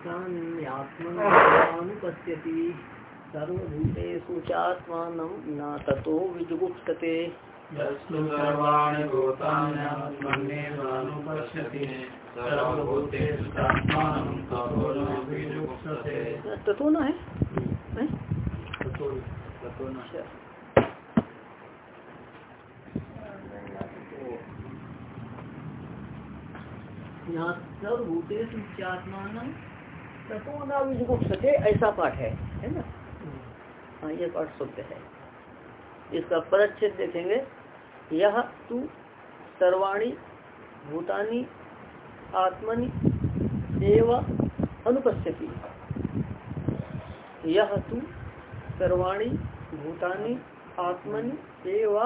भूतान्यात्मनुपश्यति सर्वभूतेषु चात्मानं न ततो विजुगुप्सते ततो न है, अच्छा। सर्वभूतेषु चात्मान ततो न विजुगुप्सते ऐसा पाठ है। है ना? हाँ ये पाठ शुद्ध है। इसका परच्छेद देखेंगे। यह तू सर्वाणी भूतानी आत्मनि एव अनुपस्थिति। यह तू सर्वाणी भूतानी आत्मनि एव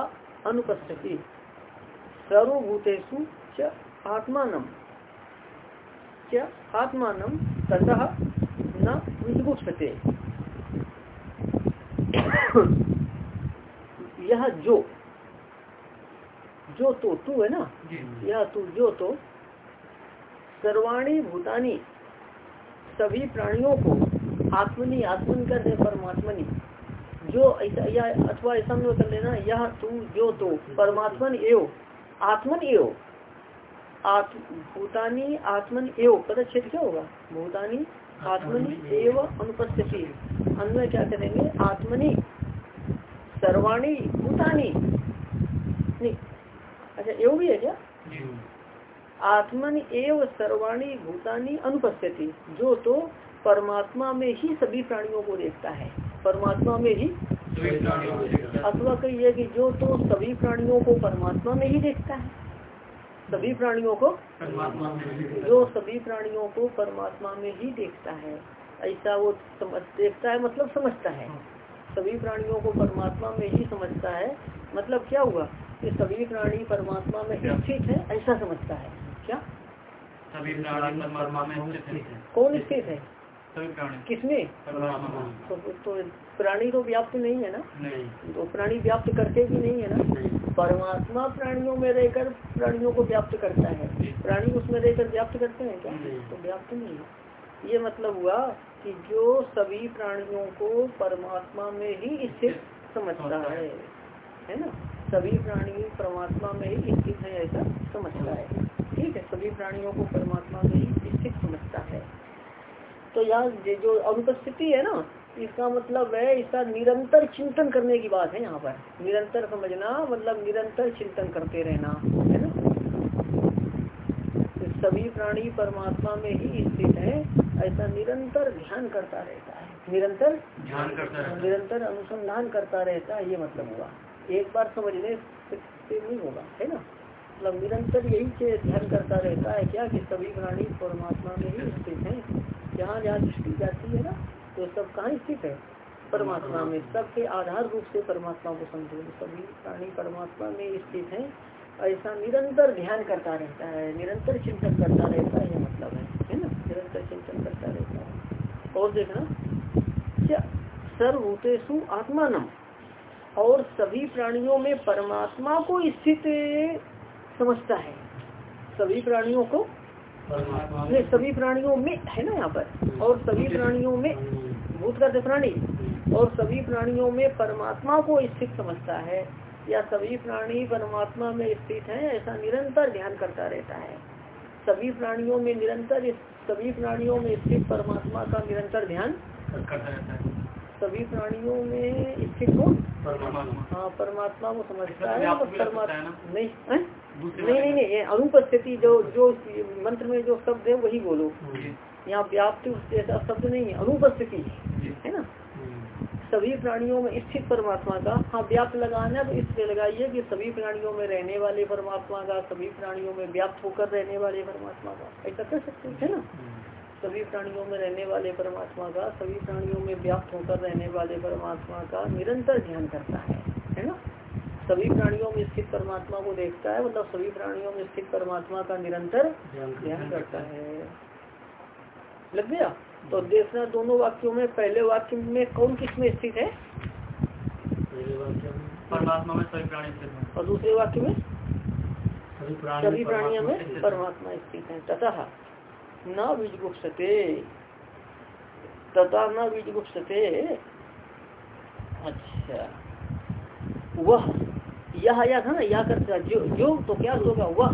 अनुपस्थिति। सर्वभूतेषु च आत्मानम। च आत्मानम ततः न विजुगुप्सते यह जो जो तो तू है ना? यह तू जो तो सर्वाणी भूतानी सभी प्राणियों को आत्मनि आत्मन कर दे परमात्मनि। जो ऐसा या अथवा ऐसा में कर लेना यह तू जो तो परमात्मन एव आत्मन एव। आत्म भूतानी आत्मन एव पदच्छेद क्या होगा? भूतानी आत्मनि एव अनुपस्थिति। अन्वय क्या करेंगे? आत्मनि। सर्वाणी भूतानी। नहीं अच्छा एवं भी है क्या? आत्मन एव सर्वाणी भूतानी अनुपस्थिति। जो तो परमात्मा में ही सभी प्राणियों को देखता है। परमात्मा में ही। अथवा कहिए कि जो तो सभी प्राणियों को परमात्मा में ही देखता है। सभी प्राणियों को जो सभी प्राणियों को परमात्मा में ही देखता है ऐसा वो समझ देखता है मतलब समझता है। सभी प्राणियों को परमात्मा में ही समझता है। मतलब क्या हुआ? कि सभी प्राणी परमात्मा में स्थित है ऐसा समझता है। क्या? सभी प्राणी परमात्मा में स्थित है। कौन स्थित है? किसमें परमात्मा तो, तो प्राणी तो व्याप्त नहीं है ना? नहीं। तो प्राणी व्याप्त करते भी नहीं है ना? परमात्मा प्राणियों में रहकर प्राणियों को व्याप्त करता है। प्राणी उसमें रहकर व्याप्त करते हैं क्या। तो व्याप्त नहीं है। ये मतलब हुआ कि जो सभी प्राणियों को परमात्मा में ही स्थित समझता है। है। ना? सभी प्राणी परमात्मा में ही स्थित है ऐसा समझता है। ठीक है? सभी प्राणियों को परमात्मा में ही स्थित समझता है। तो यहाँ जो अनुपस्थिति है ना इसका मतलब है इसका निरंतर चिंतन करने की बात है यहाँ पर। निरंतर समझना मतलब निरंतर चिंतन करते रहना है ना? तो सभी प्राणी परमात्मा में ही स्थित है ऐसा निरंतर ध्यान करता रहता है। निरंतर ध्यान करता रहता है। निरंतर अनुसंधान करता रहता है ये मतलब हुआ। एक बार समझने से नहीं होगा है ना? मतलब निरंतर यही ध्यान करता रहता है क्या कि सभी प्राणी परमात्मा में ही स्थित है? जहाँ जहाँ दृष्टि जाती है ना तो सब कहाँ स्थित है? परमात्मा में। सबके आधार रूप से परमात्मा को समझो। सभी प्राणी परमात्मा में स्थित है। ऐसा निरंतर ध्यान करता रहता है। निरंतर चिंतन करता रहता है ये मतलब है। है ना? निरंतर चिंतन करता रहता है। और देखना, क्या सर्वभूतेषु आत्मानम? और सभी प्राणियों में परमात्मा को स्थित समझता है। सभी प्राणियों को नहीं सभी प्राणियों में है ना यहाँ पर। और सभी प्राणियों में भूत करते प्राणी और सभी प्राणियों में परमात्मा को स्थित समझता है। या सभी प्राणी परमात्मा में स्थित है ऐसा निरंतर ध्यान करता रहता है। सभी प्राणियों में निरंतर सभी प्राणियों में स्थित परमात्मा का निरंतर ध्यान करता रहता है। सभी प्राणियों में स्थित कौन परमात्मा हाँ परमात्मा को समझता है सकता परमात्मा नहीं। नहीं नहीं नहीं ये अनुपस्थिति जो जो मंत्र में जो शब्द है वही बोलो। यहाँ व्याप्ति जैसा शब्द नहीं है अनुपस्थिति है ना? सभी प्राणियों में स्थित परमात्मा का हाँ व्याप्त लगाना है तो इसलिए लगाइए कि सभी प्राणियों में रहने वाले परमात्मा का सभी प्राणियों में व्याप्त होकर रहने वाले परमात्मा का। ऐसा कर सकते हैं है ना? सभी प्राणियों में रहने वाले परमात्मा का सभी प्राणियों में व्याप्त होकर रहने वाले परमात्मा का निरंतर ध्यान करता है है ना? सभी प्राणियों में स्थित परमात्मा को देखता है मतलब सभी प्राणियों में स्थित परमात्मा का निरंतर ध्यान करता है। लग गया? तो देखना दोनों वाक्यों में पहले वाक्य में कौन किसमें स्थित है? परमात्मा में सभी प्राणी स्थित हैं। और दूसरे वाक्य में? सभी प्राणियों में परमात्मा स्थित है तथा न विजुगुप्सते तथा न बीज गुप्सते अच्छा। वह यह आया था ना यह करता जो जो तो क्या होगा? वह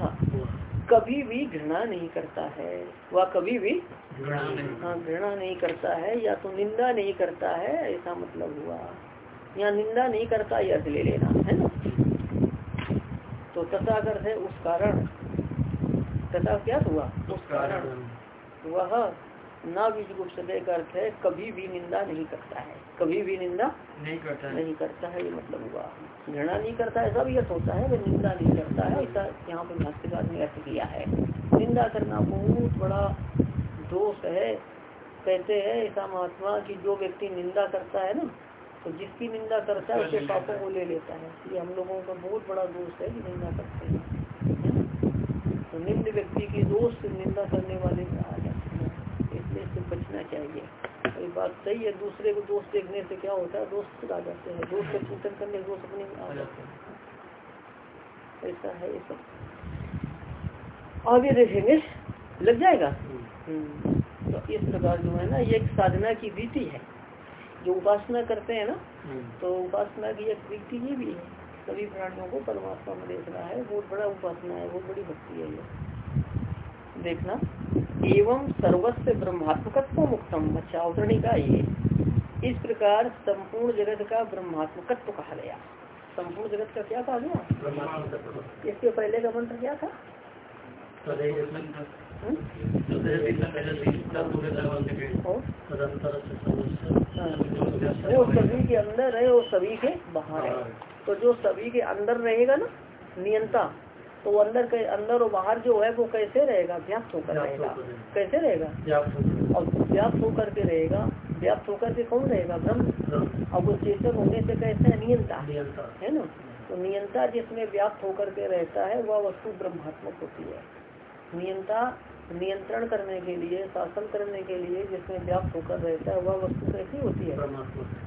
कभी भी घृणा नहीं करता है। वह कभी भी हाँ घृणा नहीं करता है या तो निंदा नहीं करता है ऐसा मतलब हुआ। या निंदा नहीं करता यह ले लेना है ना? तो तथा कर है उस कारण। तथा क्या हुआ? उस कारण। वह ना बीज गुप्त का अर्थ है कभी भी निंदा नहीं करता है। कभी भी निंदा नहीं करता है। नहीं करता है ये मतलब हुआ। घृणा नहीं करता ऐसा भी अर्थ होता है वह निंदा नहीं करता है ऐसा यहाँ पर भाष्यकार ने अर्थ किया है। निंदा करना बहुत बड़ा दोष है। कहते हैं ऐसा महात्मा की जो व्यक्ति निंदा करता है ना तो जिसकी निंदा करता है उसके पापों को ले लेता है। ये हम लोगों का बहुत बड़ा दोष है कि निंदा करते हैं। तो निंद व्यक्ति की दोष निंदा करने वाले इसलिए बचना चाहिए। ये बात सही है दूसरे को दोष देखने से क्या होता है? दोष खुद आ जाते हैं। दोष का चिंतन करने से दोष अपने आ जाते हैं। ऐसा है ये सब आगे देखेंगे। लग जाएगा? हम्म। तो इस प्रकार जो है ना ये एक साधना की रीति है। जो उपासना करते हैं ना तो उपासना की एक रीति ये भी है। सभी प्राणियों को परमात्मा में देखना है। बहुत बड़ा उपासना है बहुत बड़ी भक्ति है ये। देखना। एवं सर्वस्व ब्रह्मात्मकत्व मुक्तम अच्छा अवतरणी का ये। इस प्रकार संपूर्ण जगत का ब्रह्मात्मकत्व कहा गया। संपूर्ण जगत का क्या कहा गया? इसके पहले का मंत्र क्या था? हम्म? हाँ। वो सभी के अंदर है और सभी के बाहर है। तो जो सभी के अंदर रहेगा ना नियंता तो अंदर के अंदर और बाहर जो है वो कैसे रहेगा? व्याप्त होकर रहेगा। कैसे रहेगा? और व्याप्त होकर के रहेगा। व्याप्त होकर के कौन रहेगा? ब्रह्म। अब वो चेतन होने से कैसे? है नियंता। है ना? तो नियंता जिसमें व्याप्त होकर के रहता है वह वस्तु ब्रह्मात्मक होती है। नियंता नियंत्रण करने के लिए शासन करने के लिए जिसमें व्याप्त होकर रहता है वह वस्तु कैसी होती है।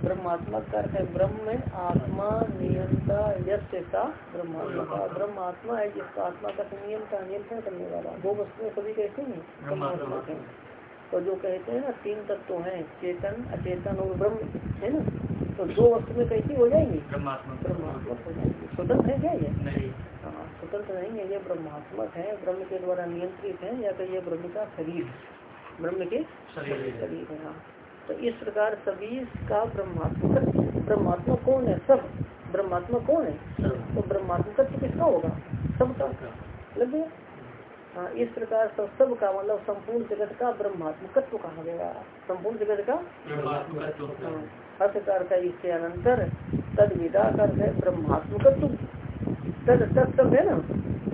ब्रह्मात्मक का है ब्रह्म में आत्मा नियंता यशा ब्रह्मात्मा ब्रह्म आत्मा है जिसका आत्मा का नियंता नियंत्रण करने वाला। दो वस्तुएँ सभी कैसे हैं। ब्रह्मात्मक है। तो जो कहते हैं ना तीन तत्व हैं चेतन अचेतन और ब्रह्म है ना? तो दो वस्तु में कैसी हो जाएँगी? ब्रह्मात्मक हो जाएँगी। स्वतंत्र है क्या ये? नहीं। स्वतंत्र नहीं है ये ब्रह्मात्मक है ब्रह्म के द्वारा नियंत्रित है या तो ये ब्रह्म का शरीर ब्रह्म के शरीर है। हाँ तो इस प्रकार सभी का ब्रह्मात्मक ब्रह्मात्मक कौन है? सब। ब्रह्मात्मक कौन है? तो ब्रह्मात्मक किसका होगा? सबका लग गया? हाँ इस प्रकार सब सब का मतलब संपूर्ण जगत का ब्रह्मात्मकत्व कहा गया। संपूर्ण जगत का? हाँ, अर्थ का इसके अनंतर तद विदा कर ब्रह्मात्मकत्व तद तद है ना?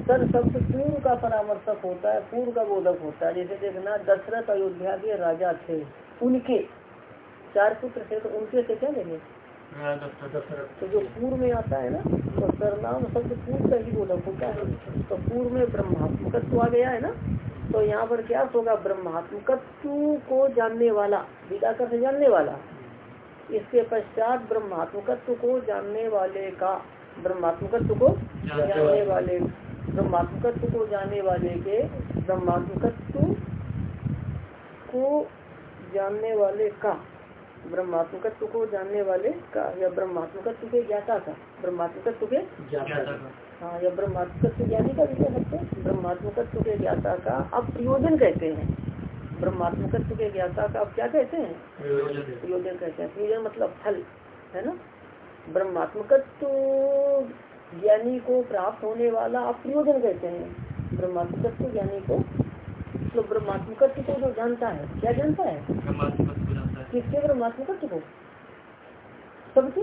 तद शब्द पूर्व का परामर्शक होता है पूर्व का बोधक होता है। जैसे देखना दशरथ अयोध्या के राजा थे। उनके चार पुत्र थे तो उनके से क्या लेंगे? तो जो पूर्व में आता है ना तो सरनाम शब्द पूर्व का ही बोधक होता है। तो पूर्व में ब्रह्मात्मकत्व आ गया है ना तो यहाँ पर क्या होगा? ब्रह्मात्मकत्व को जानने वाला विदा कर से जानने वाला। इसके पश्चात ब्रह्मात्मकत्व को जानने वाले का ब्रह्मात्मकत्व को जानने वाले। ब्रह्मात्मकत्व को जानने वाले के ब्रह्मात्मकत्व को जानने वाले का। ब्रह्मात्मकत्व को जानने वाले का। या ब्रह्मात्मकत्व के ज्ञाता का। ब्रह्मात्मकत्व के हाँ या ब्रह्मात्मकत्व ज्ञानी का भी कह सकते हैं। ब्रह्मात्मकत्व के ज्ञाता का। अब प्रयोजन कहते हैं। ब्रह्मात्मकत्व के ज्ञाता का। अब क्या कहते हैं? प्रयोजन कहते हैं। प्रयोजन मतलब फल है ना? ब्रह्मात्मकत्व ज्ञानी को प्राप्त होने वाला आप प्रयोजन कहते हैं। ब्रह्मात्मकत्व ज्ञानी को तो ब्रह्मात्मकत्व को जो जानता है क्या जानता है? किसके ब्रह्मात्मकत्व को? सबके?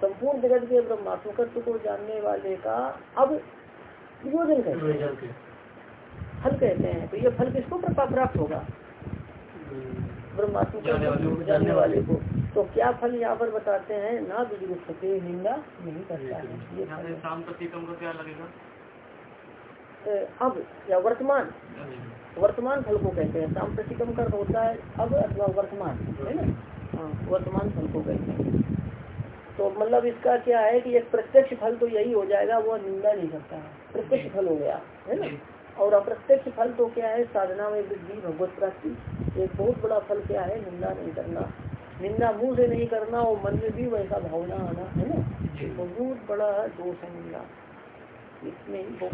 संपूर्ण जगत के ब्रह्मात्मकत्व को जानने वाले का अब प्रयोजन कहते हैं। फल कहते हैं। तो ये फल किसको प्राप्त होगा? ब्रह्मात्मक जानने वाले को तो क्या फल यहाँ पर बताते हैं? ना सके निंदा नहीं करता है। ये शाम प्रतिकम को क्या लगेगा? अब या वर्तमान? वर्तमान फल को कहते हैं। शाम प्रतिकम कर होता है अब अथवा वर्तमान है ना? हाँ वर्तमान फल को कहते हैं। तो मतलब इसका क्या है कि एक प्रत्यक्ष फल तो यही हो जाएगा वो निंदा नहीं करता है। प्रत्यक्ष फल हो गया है ना? और अप्रत्यक्ष फल तो क्या है? साधना में वृद्धि भगवत प्राप्ति। एक बहुत बड़ा फल क्या है? निंदा नहीं करना। निंदा मुँह से नहीं करना और मन में भी वैसा भावना आना है ना? बहुत बड़ा दोष है निंदा। इसमें ही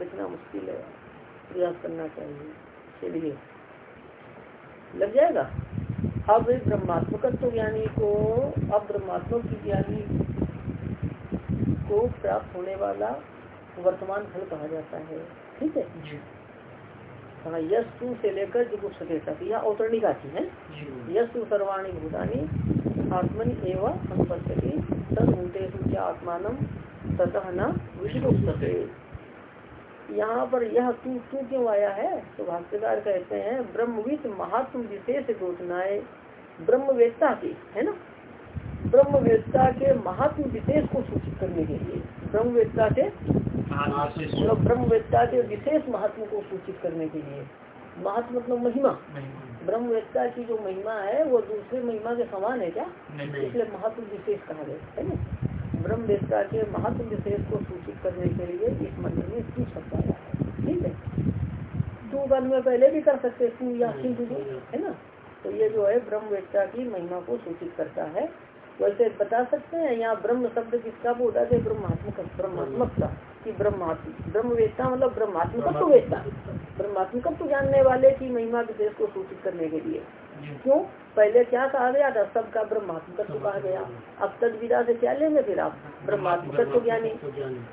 बचना मुश्किल है। प्रयास करना चाहिए। चलिए। लग जाएगा? अब ब्रह्मात्मक तो ज्ञानी को अब ब्रह्मात्मक की ज्ञानी को प्राप्त होने वाला वर्तमान फल कहा जाता है। ठीक है? हाँ यश तू से लेकर जुगुप्सते तक। यह औतरणिका की है? यश तू सर्वाणी भूतानी आत्मनि एवं अनुपस्थिति तदूतेषु आत्मान ततः न विषुप्सते यहाँ पर यह तू तू क्यों आया है? तो भाष्यकार कहते हैं ब्रह्मविद महात्म विशेष घोषणाएँ ब्रह्मवेत्ता की है ना? ब्रह्मवेत्ता के महात्म विशेष को सूचित करने के लिए। ब्रह्मवेत्ता के मतलब के विशेष महत्व को सूचित करने के लिए। महत्व मतलब महिमा। ब्रह्मवेत्ता की जो महिमा है वो दूसरे महिमा के समान है क्या? इसलिए महत्व विशेष कहा गया है ना? ब्रह्मवेत्ता के महत्व विशेष को सूचित करने के लिए इस मंदिर में तू शब्द आया है। ठीक है? तू वन में पहले भी कर सकते तू या है ना? तो ये जो है ब्रह्मवेत्ता की महिमा को सूचित करता है। वैसे बता सकते हैं यहाँ ब्रह्म शब्द किसका बोला है ब्रह्मात्मक ब्रह्मात्मक का कि ब्रह्मात्म ब्रह्मवेत्ता मतलब ब्रह्मात्मक तो वेत्ता। ब्रह्मात्मक तो जानने वाले की महिमा विशेष को सूचित करने के लिए। क्यों? पहले क्या कहा गया था? सबका ब्रह्मात्मक तो कहा गया। अब तद विदा से क्या लेंगे फिर आप? ब्रह्मात्मक तो ज्ञानी।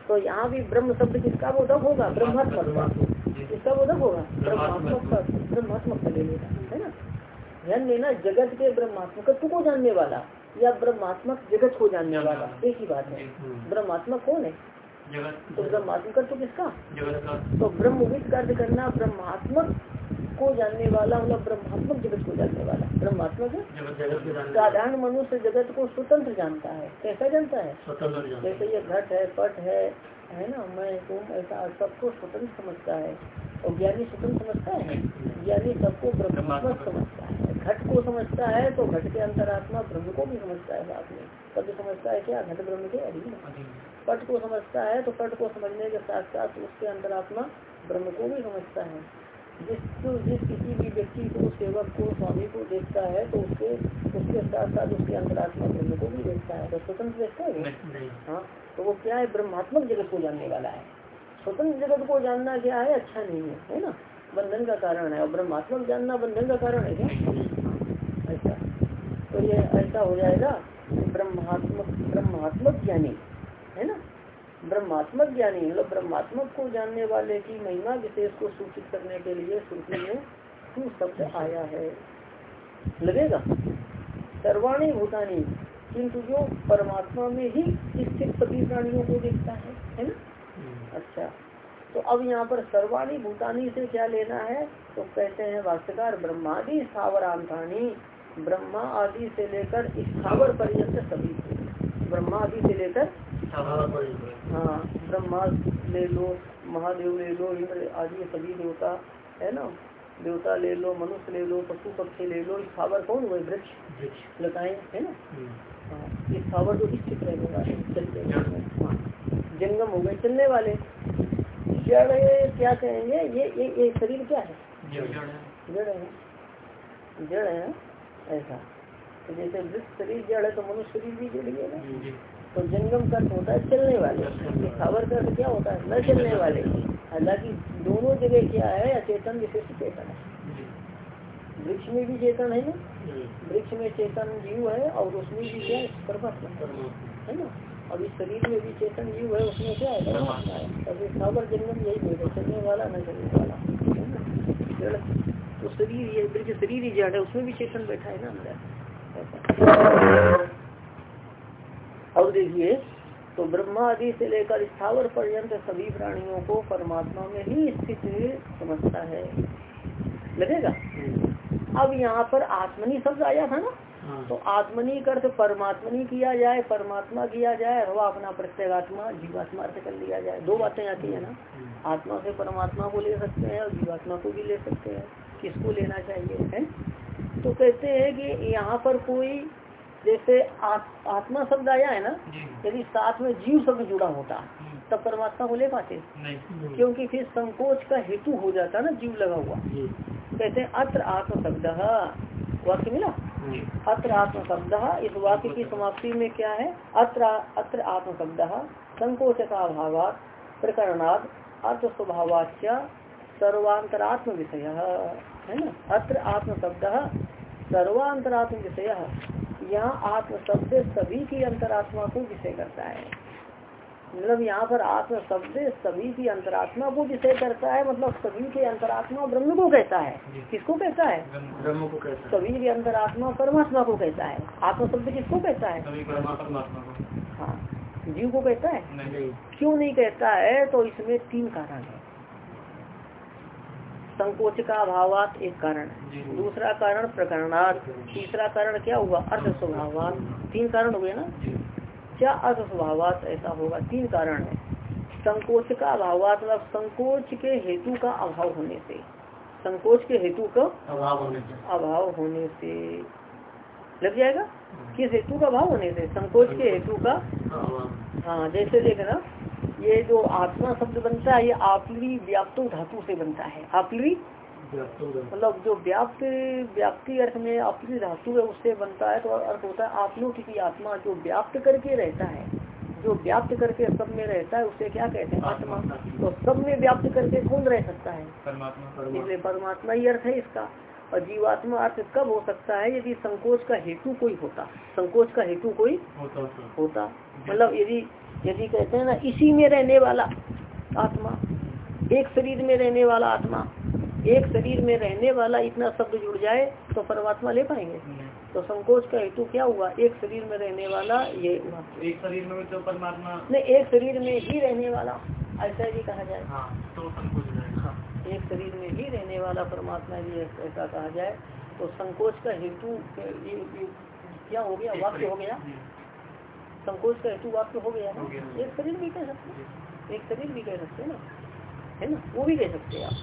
तो यहाँ भी ब्रह्म शब्द किसका बोधक होगा? ब्रह्मात्मक का किसका बोधक होगा? ब्रह्मात्मक ब्रह्मात्मक का ले लेगा है ना? ध्यान देना जगत के ब्रह्मात्मक को जानने वाला। या ब्रह्मात्मक जगत को जानने वाला? एक ही बात है। ब्रह्मात्मक कौन है? तो ब्रह्मात्मक तो किसका? तो ब्रह्मविद कार्य करना? ब्रह्मात्मक को जानने वाला मतलब ब्रह्मात्मक जगत को जानने वाला। ब्रह्मात्मक साधारण मनुष्य जगत को स्वतंत्र जानता है। कैसा जानता है? जैसे ये घट है पट है है ना? मैं तुम ऐसा सबको स्वतंत्र समझता है। और ज्ञानी स्वतंत्र समझता है? ज्ञानी सबको ब्रह्मात्मक। समझता है। घट को समझता है तो घट के अंतरात्मा ब्रह्म को भी समझता है साथ में। तब समझता है क्या? घट ब्रह्म के अधीन। पट को समझता है तो पट को समझने के साथ साथ उसके अंतरात्मा ब्रह्म को भी समझता है। जिस तो जिस किसी भी व्यक्ति को सेवक को स्वामी को देखता है तो उसके उसके साथ साथ उसके अंतरात्मा ब्रह्म को भी देखता है। तो स्वतंत्र देखता है हाँ तो वो क्या है? ब्रह्मात्मक जगत को जानने वाला है। स्वतंत्र जगत को जानना क्या है? अच्छा नहीं है है ना? बंधन का कारण है। और ब्रह्मात्मक जानना बंधन का कारण है क्या? ये ऐसा हो जाएगा ब्रह्मात्मक ब्रह्मात्मक ज्ञानी है ना? ब्रह्मात्मक ज्ञानी मतलब ब्रह्मात्मक को जानने वाले की महिमा विशेष को सूचित करने के लिए श्रुति में तू शब्द आया है। लगेगा? सर्वाणी भूतानी किंतु जो परमात्मा में ही स्थित सभी प्राणियों को देखता है है ना? अच्छा तो अब यहाँ पर सर्वाणी भूतानी से क्या लेना है? तो कहते हैं वास्तुकार ब्रह्मादि स्थावरांतानी ब्रह्मा आदि से लेकर स्थावर पर्यंत सभी ब्रह्मा आदि से लेकर हाँ ब्रह्मा ले लो महादेव ले लो इंद्र आदि सभी देवता है ना? देवता ले लो मनुष्य ले लो पशु पक्षी ले लो स्थावर कौन हुए? वृक्ष। लताएँ है ना? हाँ स्थावर जो स्थित रहने वाले चलते हाँ। जंगम। हो। गए चलने वाले। जड़ क्या कहेंगे? ये ये ये शरीर क्या है? जड़ है। जड़ है। ऐसा। तो जैसे वृक्ष शरीर जड़ है तो मनुष्य शरीर भी जड़ है ना। तो जंगम का होता है चलने वाले। खबर का क्या होता है? न चलने वाले। हालाँकि दोनों जगह क्या है? अचेतन विशिष्ट चेतन है। वृक्ष में भी चेतन है ना? वृक्ष में चेतन जीव है और उसमें भी क्या परमात्मा। है ना? और इस शरीर में भी चेतन जीव है उसमें क्या है? परमात्मा है। खबर जंगम यही चलने वाला न चलने वाला। तो शरीर ये वृक्ष शरीर ही जड़ है उसमें भी चेतन बैठा है ना अंदर? अब देखिए तो ब्रह्मा आदि से लेकर स्थावर पर्यंत सभी प्राणियों को परमात्मा में ही स्थित समझता है। लगेगा? अब यहाँ पर आत्मनी शब्द आया था ना? हाँ। तो आत्मनी का अर्थ परमात्मनी किया जाए परमात्मा किया जाए अथवा अपना प्रत्येगात्मा जीवात्मा अर्थ कर लिया जाए। दो बातें आती है ना? हाँ। आत्मा से परमात्मा को ले सकते हैं और जीवात्मा को भी ले सकते हैं। किसको लेना चाहिए है? तो कहते हैं कि यहाँ पर कोई जैसे आ, आत्मा शब्द आया है ना यदि साथ में जीव शब्द जुड़ा होता तब परमात्मा को ले पाते क्योंकि फिर संकोच का हेतु हो जाता ना जीव लगा हुआ। कहते हैं अत्र आत्म शब्द वाक्य मिला? अत्र आत्म शब्द इस वाक्य की समाप्ति में क्या है? अत्र अत्र आत्म शब्द संकोच का अभाव प्रकरणाद अर्थ स्वभावाच सर्वांतरात्म विषय। है ना? अत्र आत्म शब्द सर्वांतरात्म विषय। यहाँ आत्म शब्द सभी की अंतरात्मा को विषय करता है। मतलब यहाँ पर आत्म शब्द सभी की अंतरात्मा को विषय करता है मतलब सभी के अंतरात्मा ब्रह्म को कहता है। किसको कहता है? ब्रह्म को कहता है। सभी के अंतरात्मा परमात्मा को कहता है। आत्म शब्द किसको कहता है? हाँ। जीव को कहता है? क्यों नहीं कहता है? तो इसमें तीन कारण है। संकोच का अभाव एक कारण है। दूसरा कारण प्रकरणार्थ तीसरा कारण क्या हुआ? अर्थ स्वभावात। तीन कारण हो गए ना? क्या अर्थ स्वभाव ऐसा होगा? तीन कारण है। संकोच का अभाव मतलब संकोच के हेतु का अभाव होने से। संकोच के हेतु का अभाव होने से। अभाव होने से। लग जाएगा? किस हेतु का अभाव होने से? संकोच के हेतु का? हाँ जैसे देखना ये जो आत्मा शब्द बनता है ये आपली व्याप्त धातु से बनता है। आपली? मतलब जो व्याप्त व्याप्ति अर्थ में आपली धातु है उससे बनता है तो अर्थ होता है आपलोट की आत्मा जो व्याप्त करके रहता है जो व्याप्त करके सब में रहता है उसे क्या कहते हैं? आत्मा तो सब में व्याप्त करके कौन रह सकता है? परमात्मा। इसलिए परमात्मा ही अर्थ है इसका। और जीवात्मा अर्थ कब हो सकता है? यदि संकोच का हेतु कोई होता संकोच का हेतु कोई होता होता। मतलब यदि यदि कहते हैं ना इसी में रहने वाला आत्मा एक शरीर में रहने वाला आत्मा एक शरीर में रहने वाला इतना शब्द जुड़ जाए तो परमात्मा ले पाएँगे। तो संकोच का हेतु क्या हुआ? एक शरीर में रहने वाला ये हुआ एक शरीर में तो परमात्मा नहीं एक शरीर में ही रहने वाला ऐसा भी कहा जाए। हाँ तो संकोच जाएगा। हाँ एक शरीर में ही रहने वाला परमात्मा भी ऐसा कहा जाए तो संकोच का हेतु क्या हो गया? वाक्य हो गया। संकोच का हेतु वाक्य हो गया है ना? एक शरीर भी कह सकते हैं। एक शरीर भी कह सकते हैं ना? है ना? वो भी कह सकते हैं आप।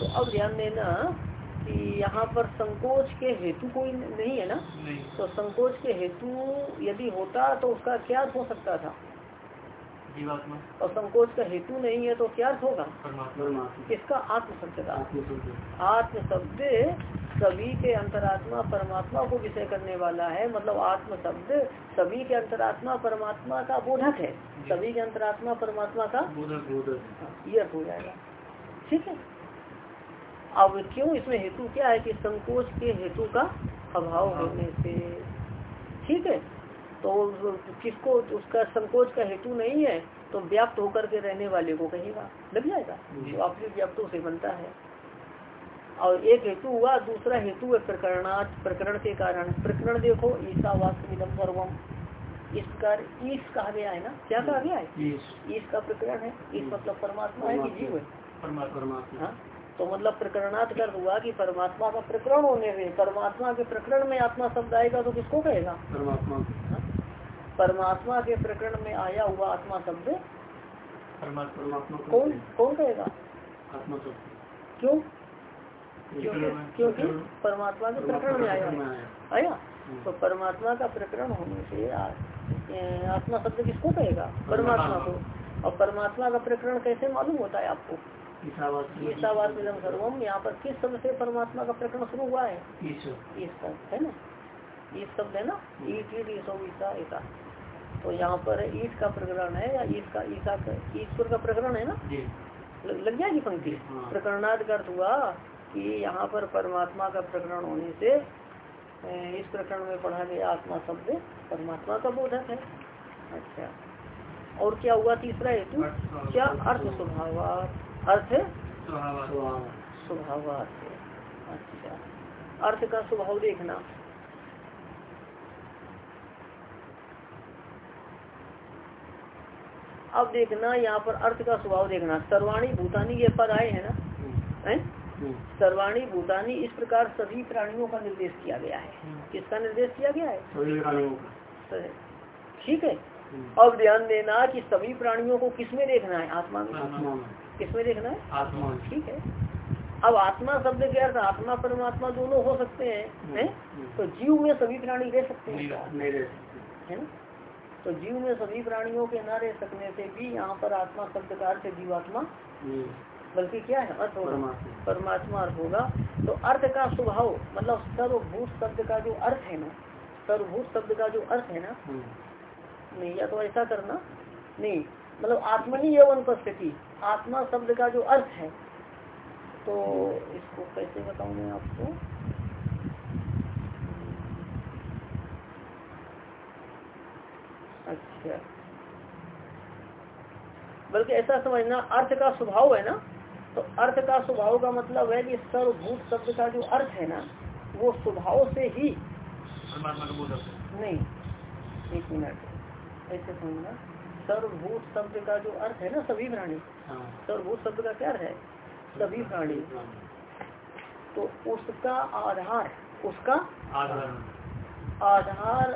तो अब ध्यान देना कि यहाँ पर संकोच के हेतु कोई नहीं है ना? नहीं। तो संकोच के हेतु यदि होता तो उसका क्या हो सकता था? जीवात्मा। और संकोच का हेतु नहीं है तो क्या अर्थ होगा? किसका आत्म शब्द का आत्म शब्द सभी के अंतरात्मा परमात्मा को विषय करने वाला है। मतलब आत्म शब्द सभी के अंतरात्मा परमात्मा का बोधक है। सभी के अंतरात्मा परमात्मा का बोधक बोधक। हाँ, ये अर्थ हो जाएगा। ठीक है? अब क्यों इसमें हेतु क्या है कि संकोच के हेतु का अभाव होने से? ठीक है? तो किसको उसका संकोच का हेतु नहीं है तो व्याप्त होकर के रहने वाले को कहेगा लग जाएगा। तो अपने व्याप्तों से बनता है। और एक हेतु हुआ दूसरा हेतु है प्रकरणार्थ प्रकरण के कारण। प्रकरण देखो ईसा वास्तविदम सर्वम इस कर ईस कहा गया है ना? क्या कहा गया है? ईश ईस का प्रकरण है। ईस मतलब परमात्मा है कि जीव है? परमात्मा। हाँ? तो मतलब प्रकरणार्थ कर हुआ कि परमात्मा का प्रकरण होने से परमात्मा के प्रकरण में आत्मा शब्द आएगा तो किसको कहेगा? परमात्मा? परमात्मा के प्रकरण में आया हुआ आत्मा शब्द कौन कौन कहेगा? आत्मा शब्द क्यों? क्योंकि परमात्मा के प्रकरण में आया। है आया। आया? तो परमात्मा का प्रकरण होने से आत्मा शब्द किसको कहेगा? परमात्मा। को। और परमात्मा का प्रकरण कैसे मालूम होता है आपको? ईशावास सर्वम यहाँ पर किस शब्द से परमात्मा का प्रकरण शुरू हुआ है? ईश्वर है ना? ईस शब्द है ना? ईट ईट ईसो ईसा ऐसा तो यहाँ पर ईट का प्रकरण है या ईस का ईसा का ईश्वर का प्रकरण है ना? लग लग जाएगी पंक्ति? हाँ। प्रकरणार्थ अर्थ हुआ कि यहाँ पर परमात्मा का प्रकरण होने से इस प्रकरण में पढ़ा गया आत्मा शब्द परमात्मा का बोधक है। अच्छा। और क्या हुआ तीसरा हेतु? क्या अर्थ स्वभाव अर्थ स्वभाव। अच्छा। अर्थ का स्वभाव देखना। अब देखना यहाँ पर अर्थ का स्वभाव देखना। सर्वाणी भूतानी ये पद आए हैं ना? हैं? सर्वाणी भूतानी इस प्रकार सभी प्राणियों का निर्देश किया गया है। किसका निर्देश किया गया है? सभी प्राणियों का। ठीक है? हम्म। अब ध्यान देना कि सभी प्राणियों को किसमें देखना है? आत्मा में। किसमें देखना है? आत्मा ठीक है। अब आत्मा शब्द के अर्थ आत्मा परमात्मा दोनों हो सकते हैं। हैं? हम्म। तो जीव में सभी प्राणी रह सकते हैं। नहीं रह सकते। है ना? तो जीव में सभी प्राणियों के न रह सकने से भी यहाँ पर आत्मा शब्द का अर्थ जीवात्मा हम्म, बल्कि क्या है? अर्थ होगा। परमात्मा। अर्थ होगा। तो अर्थ का स्वभाव मतलब सर्वभूत शब्द का जो अर्थ है ना सर्वभूत शब्द का जो अर्थ है ना हम्म, नहीं या तो ऐसा करना नहीं मतलब आत्मनी एवं उपस्थिति आत्मा शब्द का जो अर्थ है। तो इसको कैसे बताऊँ मैं आपको? अच्छा। बल्कि ऐसा समझना अर्थ का स्वभाव है ना तो अर्थ का स्वभाव का मतलब है कि सर्वभूत शब्द का जो अर्थ है ना वो स्वभाव से ही है। नहीं एक मिनट ऐसे समझना। सर्वभूत शब्द का जो अर्थ है ना सभी प्राणी हाँ, सर्वभूत शब्द का क्या है? सभी प्राणी। तो उसका आधार उसका आधार। आधार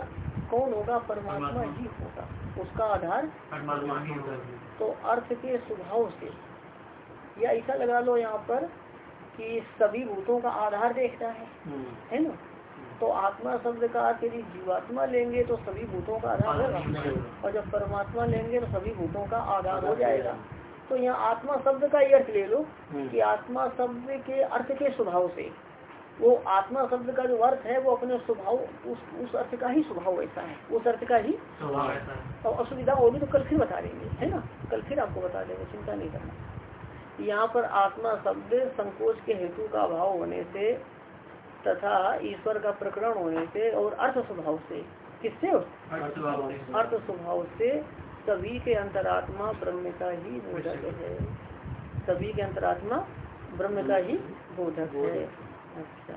कौन होगा? परमात्मा। ही होगा। उसका आधार परमात्मा ही होता है तो अर्थ के स्वभाव से। या ऐसा लगा लो यहाँ पर कि सभी भूतों का आधार देखता है। हम्म, है ना? तो आत्मा शब्द का अर्थ यदि जीवात्मा लेंगे तो सभी भूतों का आधार होगा। और जब परमात्मा लेंगे तो सभी भूतों का आधार हो जाएगा। तो यहाँ आत्मा शब्द का ही अर्थ ले लो हम्म, कि आत्मा शब्द के अर्थ के स्वभाव से वो आत्मा शब्द का जो अर्थ है वो अपने स्वभाव उस उस अर्थ का ही स्वभाव ऐसा है। उस अर्थ का ही स्वभाव ऐसा है। और असुविधा होगी तो कल फिर बता देंगे है ना? कल फिर आपको बता देंगे चिंता नहीं करना। यहाँ पर आत्मा शब्द संकोच के हेतु का अभाव होने से तथा ईश्वर का प्रकरण होने से और अर्थ स्वभाव से किससे अर्थ स्वभाव से। सभी के अंतरात्मा ब्रह्म का ही बोधक है। सभी के अंतरात्मा ब्रह्म का ही बोधक है। अच्छा।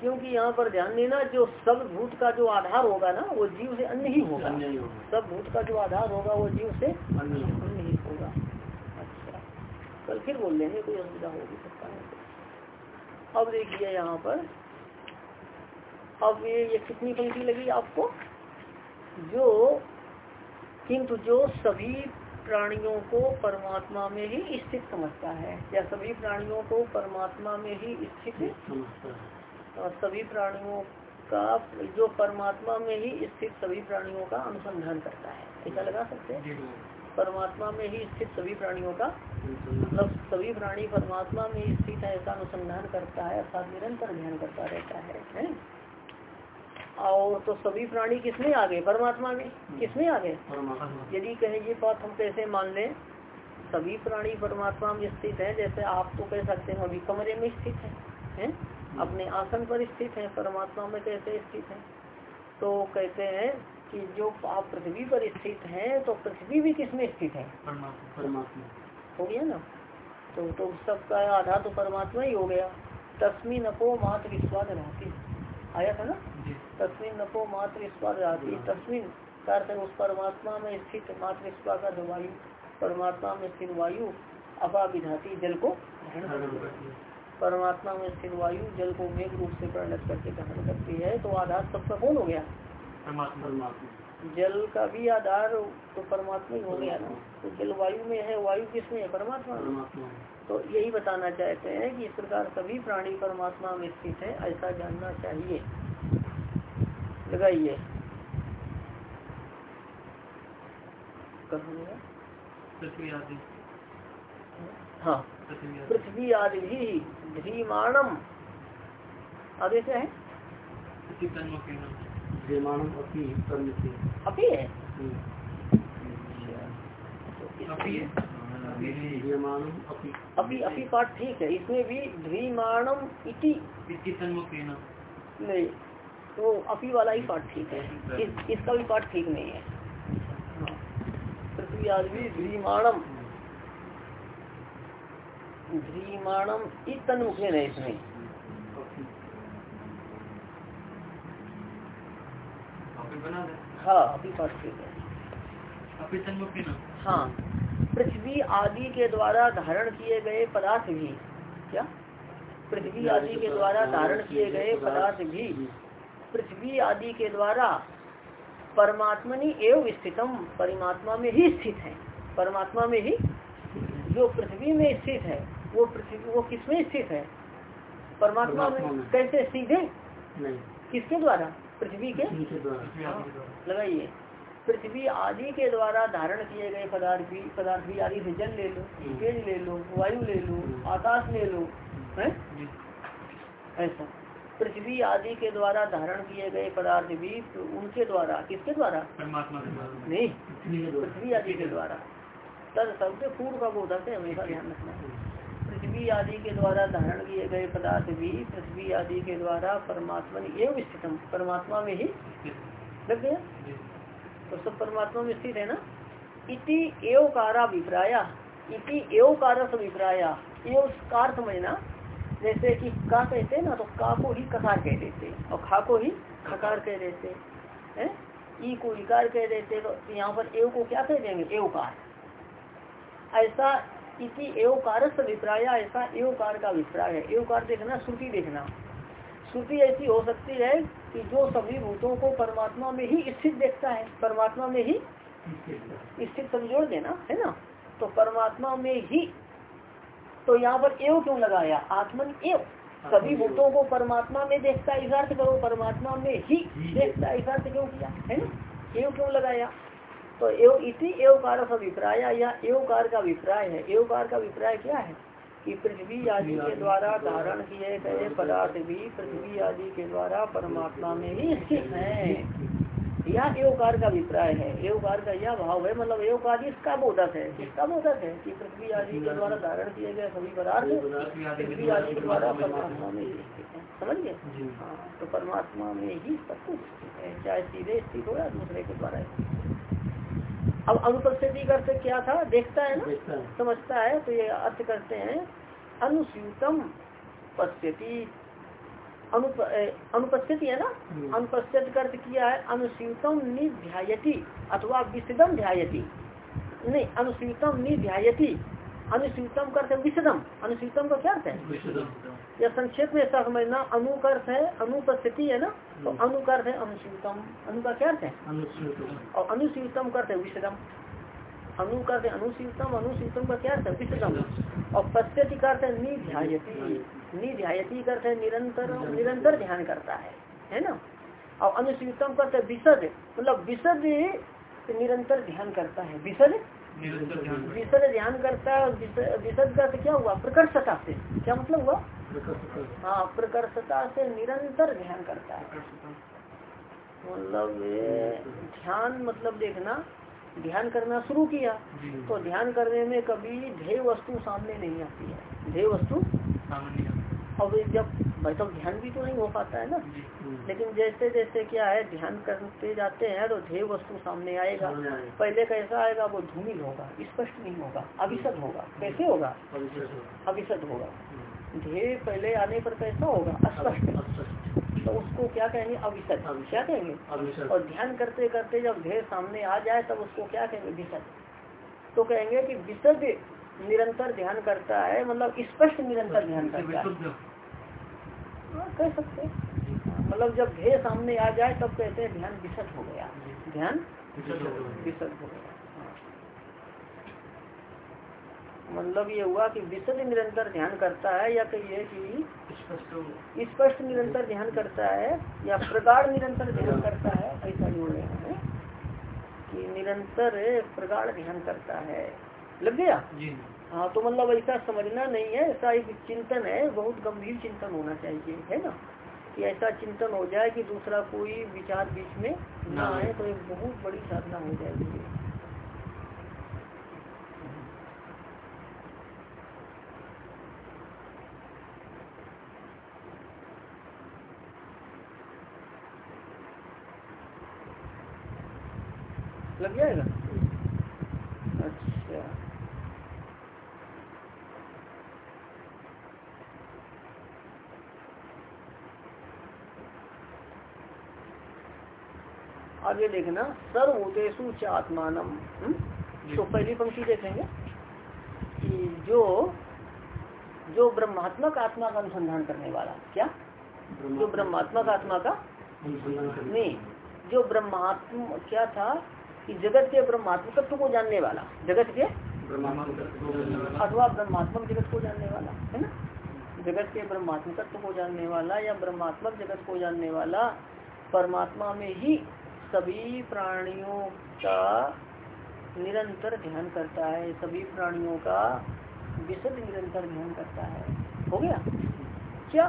क्योंकि यहाँ पर ध्यान देना जो सब भूत का जो आधार होगा ना वो जीव से अन्य ही होगा। ही सब भूत का जो आधार होगा वो जीव से अन्य ही होगा। ही अच्छा। कल फिर बोल लेंगे कोई असुविधा होगी सकता है। अब देखिए यहाँ पर। अब ये ये कितनी पंक्ति लगी आपको? जो किंतु जो सभी प्राणियों को परमात्मा में ही स्थित समझता है। या सभी प्राणियों को परमात्मा में ही स्थित समझता है। और सभी प्राणियों का जो परमात्मा में ही स्थित सभी प्राणियों का अनुसंधान करता है। ऐसा लगा सकते हैं? परमात्मा में ही स्थित सभी प्राणियों का मतलब सभी प्राणी परमात्मा में स्थित है ऐसा अनुसंधान करता है अर्थात निरंतर ध्यान करता रहता है, है? और तो सभी प्राणी किसमें आ गए परमात्मा में? किसमें आ गए परमात्मा। यदि कहे ये बात हम कैसे मान लें? सभी प्राणी परमात्मा में स्थित है जैसे आप तो कह सकते हैं अभी कमरे में स्थित है, है? अपने आसन पर स्थित है परमात्मा में कैसे स्थित है? तो कहते हैं कि जो आप पृथ्वी पर स्थित हैं तो पृथ्वी भी किसमें स्थित है? परमात्मा हो गया ना? तो तो सबका आधार तो परमात्मा ही हो गया। तस्मिन अपो मात्र विश्वास रहती। आया था ना? जी। तस्मिन नपो मात्र रहती तस्मिन का उस परमात्मा में स्थित मात्र का वायु परमात्मा में स्थित वायु अपा विधाती जल को ग्रहण करती है। परमात्मा में स्थित वायु जल को मेघ रूप से परिणत करके ग्रहण करती है तो आधार सबका कौन हो गया? परमात्मा। परमात्मा। जल का भी आधार तो परमात्मा ही हो गया ना। तो जल वायु में है वायु किसमें है? परमात्मा परमात्मा तो यही बताना चाहते हैं कि इस प्रकार सभी प्राणी परमात्मा में स्थित है ऐसा जानना चाहिए। लगाइए। पृथ्वी आदि। हाँ। पृथ्वी आदि। आदि भी ध्रीमाणम आगे क्या है? परमिति अभी है? अभी है। पाठ ठीक है। इसमें भी ध्रीमाणम इति। नहीं। तो अभी वाला ही पाठ ठीक है। इस, इसका भी पाठ ठीक नहीं है। पृथ्वी ध्रीमाणम। ध्रीमाणम है इसमें। हाँ अभी पाठ ठीक है। हाँ पृथ्वी आदि के द्वारा धारण किए गए पदार्थ भी क्या? पृथ्वी आदि के द्वारा धारण किए गए पदार्थ भी। पृथ्वी आदि के द्वारा परमात्मनि एवं स्थितम परमात्मा में ही स्थित है। परमात्मा में ही जो पृथ्वी में स्थित है वो पृथ्वी वो किसमें स्थित है? परमात्मा में कैसे सीधे नहीं। किसके द्वारा? पृथ्वी के? लगाइए। पृथ्वी आदि के द्वारा धारण किए गए पदार्थ भी पदार्थ भी आदि से जल ले लो तेज ले लो वायु ले लो आकाश ले लो है? ऐसा। पृथ्वी आदि के द्वारा धारण किए गए पदार्थ भी उनके द्वारा किसके द्वारा? परमात्मा के द्वारा। नहीं पृथ्वी आदि के द्वारा। तद सबसे पूर्व का बोधक है हमेशा ध्यान रखना। पृथ्वी आदि के द्वारा धारण किए गए पदार्थ भी पृथ्वी आदि के द्वारा परमात्मा एवं स्थितम परमात्मा में ही लग गया? तो सब परमात्मा में स्थित है ना? इति एव कारा विप्राया इति एव कार विप्राया एव कार समझना जैसे कि का कहते हैं ना तो का को ही ककार कह देते और खा को ही खकार कह देते हैं ई को इकार कह देते तो यहाँ पर एव को क्या कह देंगे? एव कार ऐसा इति एव कारस विप्राय ऐसा एव कार का अभिप्राय है। एवकार देखना श्रुति देखना। श्रुति ऐसी हो सकती है कि जो सभी भूतों को परमात्मा में ही स्थित देखता है। परमात्मा में ही। स्थित समझोड़ देना है ना? तो परमात्मा में ही तो यहाँ पर एव क्यों लगाया? आत्मन एव। सभी भूतों को परमात्मा में देखता इस अर्थ करो परमात्मा में ही देखता इस अर्थ क्यों किया? है ना? एव क्यों लगाया? तो एव इति एव कार का अभिप्राय या एव कार का अभिप्राय है। एव कार का अभिप्राय क्या है? कि पृथ्वी आदि के द्वारा धारण किए गए पदार्थ भी पृथ्वी आदि के द्वारा परमात्मा में ही स्थित है। यह एवकार का अभिप्राय है एवकार का यह भाव है मतलब एवकार इसका बोधक है किसका बोधक है कि पृथ्वी आदि के द्वारा धारण किए गए सभी पदार्थ पृथ्वी आदि के द्वारा परमात्मा में ही समझ गए हाँ तो परमात्मा में ही सब कुछ है चाहे सीधे स्थित हो या दूसरे के द्वारा अब अनुपस्थिति का अर्थ क्या था? देखता है ना? समझता है तो ये अर्थ करते हैं अनुस्यूतम पश्यति अनुप अनुपस्थिति है ना? हम्म। अनुपस्थित अर्थ किया है अनुस्यूतम निध्यायति अथवा विशदम ध्यायति। नहीं अनुस्यूतम निध्यायति। अनुस्यूतम का अर्थ है विशदम अनुस्यूतम का क्या अर्थ है? या संक्षेप में ऐसा समझना अनु अर्थ है अनुपस्थिति है ना? तो हम्म। अनु अर्थ है अनुस्यूतम अनु का क्या अर्थ है? और अनुशीलतम करते विषदम। अनु करते अनुशीलतम अनुशीलतम का क्या अर्थ है? विषदम। और पश्यति करते निध्यायति। निध्यायति करते निरंतर निरंतर ध्यान करता है है ना? और अनुशीलतम करते विशद मतलब विशद निरंतर ध्यान करता है। विशद विशद ध्यान करता है। विशद का क्या हुआ? प्रकर्षता से। क्या मतलब हुआ? हाँ प्रकर्षता से निरंतर ध्यान करता है। मतलब ध्यान मतलब देखना ध्यान करना शुरू किया तो ध्यान करने में कभी ध्येय वस्तु सामने नहीं आती है। ध्येय वस्तु सामान्य और ये जब भाई तो ध्यान भी तो नहीं हो पाता है ना? लेकिन जैसे जैसे क्या है ध्यान करते जाते हैं तो ध्येय वस्तु सामने आएगा। पहले कैसा आएगा? वो धूमिल होगा स्पष्ट नहीं होगा अभिसद होगा। कैसे होगा? अभिसद होगा। ध्येय पहले आने पर कैसा होगा? अस्पष्ट। तो उसको क्या कहेंगे? अविसद क्या कहेंगे? और ध्यान करते करते जब ध्येय सामने आ जाए तब उसको क्या कहेंगे? विसद तो कहेंगे कि विसद निरंतर ध्यान करता है मतलब स्पष्ट निरंतर ध्यान करता है। हाँ, कह सकते मतलब जब ध्येय सामने आ जाए तब कहते हैं ध्यान विसद हो गया। ध्यान विशुद्ध हो गया। हो हाँ। मतलब ये हुआ कि विसद निरंतर ध्यान करता है या कहिए कि स्पष्ट हो स्पष्ट निरंतर ध्यान करता है या प्रगाढ़ निरंतर ध्यान करता है ऐसा जोड़ रहे हैं कि निरंतर प्रगाढ़ ध्यान करता है। लग गया? जी। हाँ तो मतलब ऐसा समझना नहीं है ऐसा एक चिंतन है बहुत गंभीर चिंतन होना चाहिए है ना? कि ऐसा चिंतन हो जाए कि दूसरा कोई विचार बीच में ना आए। तो एक बहुत बड़ी साधना हो जाएगी। लग जाएगा अच्छा आगे देखना सर्वभूतेषु च आत्मानम हम्म? तो पहली पंक्ति देखेंगे कि जो जो ब्रह्मात्मक आत्मा का अनुसंधान करने वाला क्या? जो ब्रह्मात्मक आत्मा का नहीं जो ब्रह्मात्म क्या था कि जगत के ब्रह्मात्मकत्व को जानने वाला जगत के अथवा ब्रह्मात्मक जगत को जानने वाला है ना? जगत के ब्रह्मात्मकत्व को जानने वाला या ब्रह्मात्मक जगत को जानने वाला परमात्मा में ही सभी प्राणियों का निरंतर ध्यान करता है, सभी प्राणियों का विशद निरंतर ध्यान करता है। हो गया? क्या?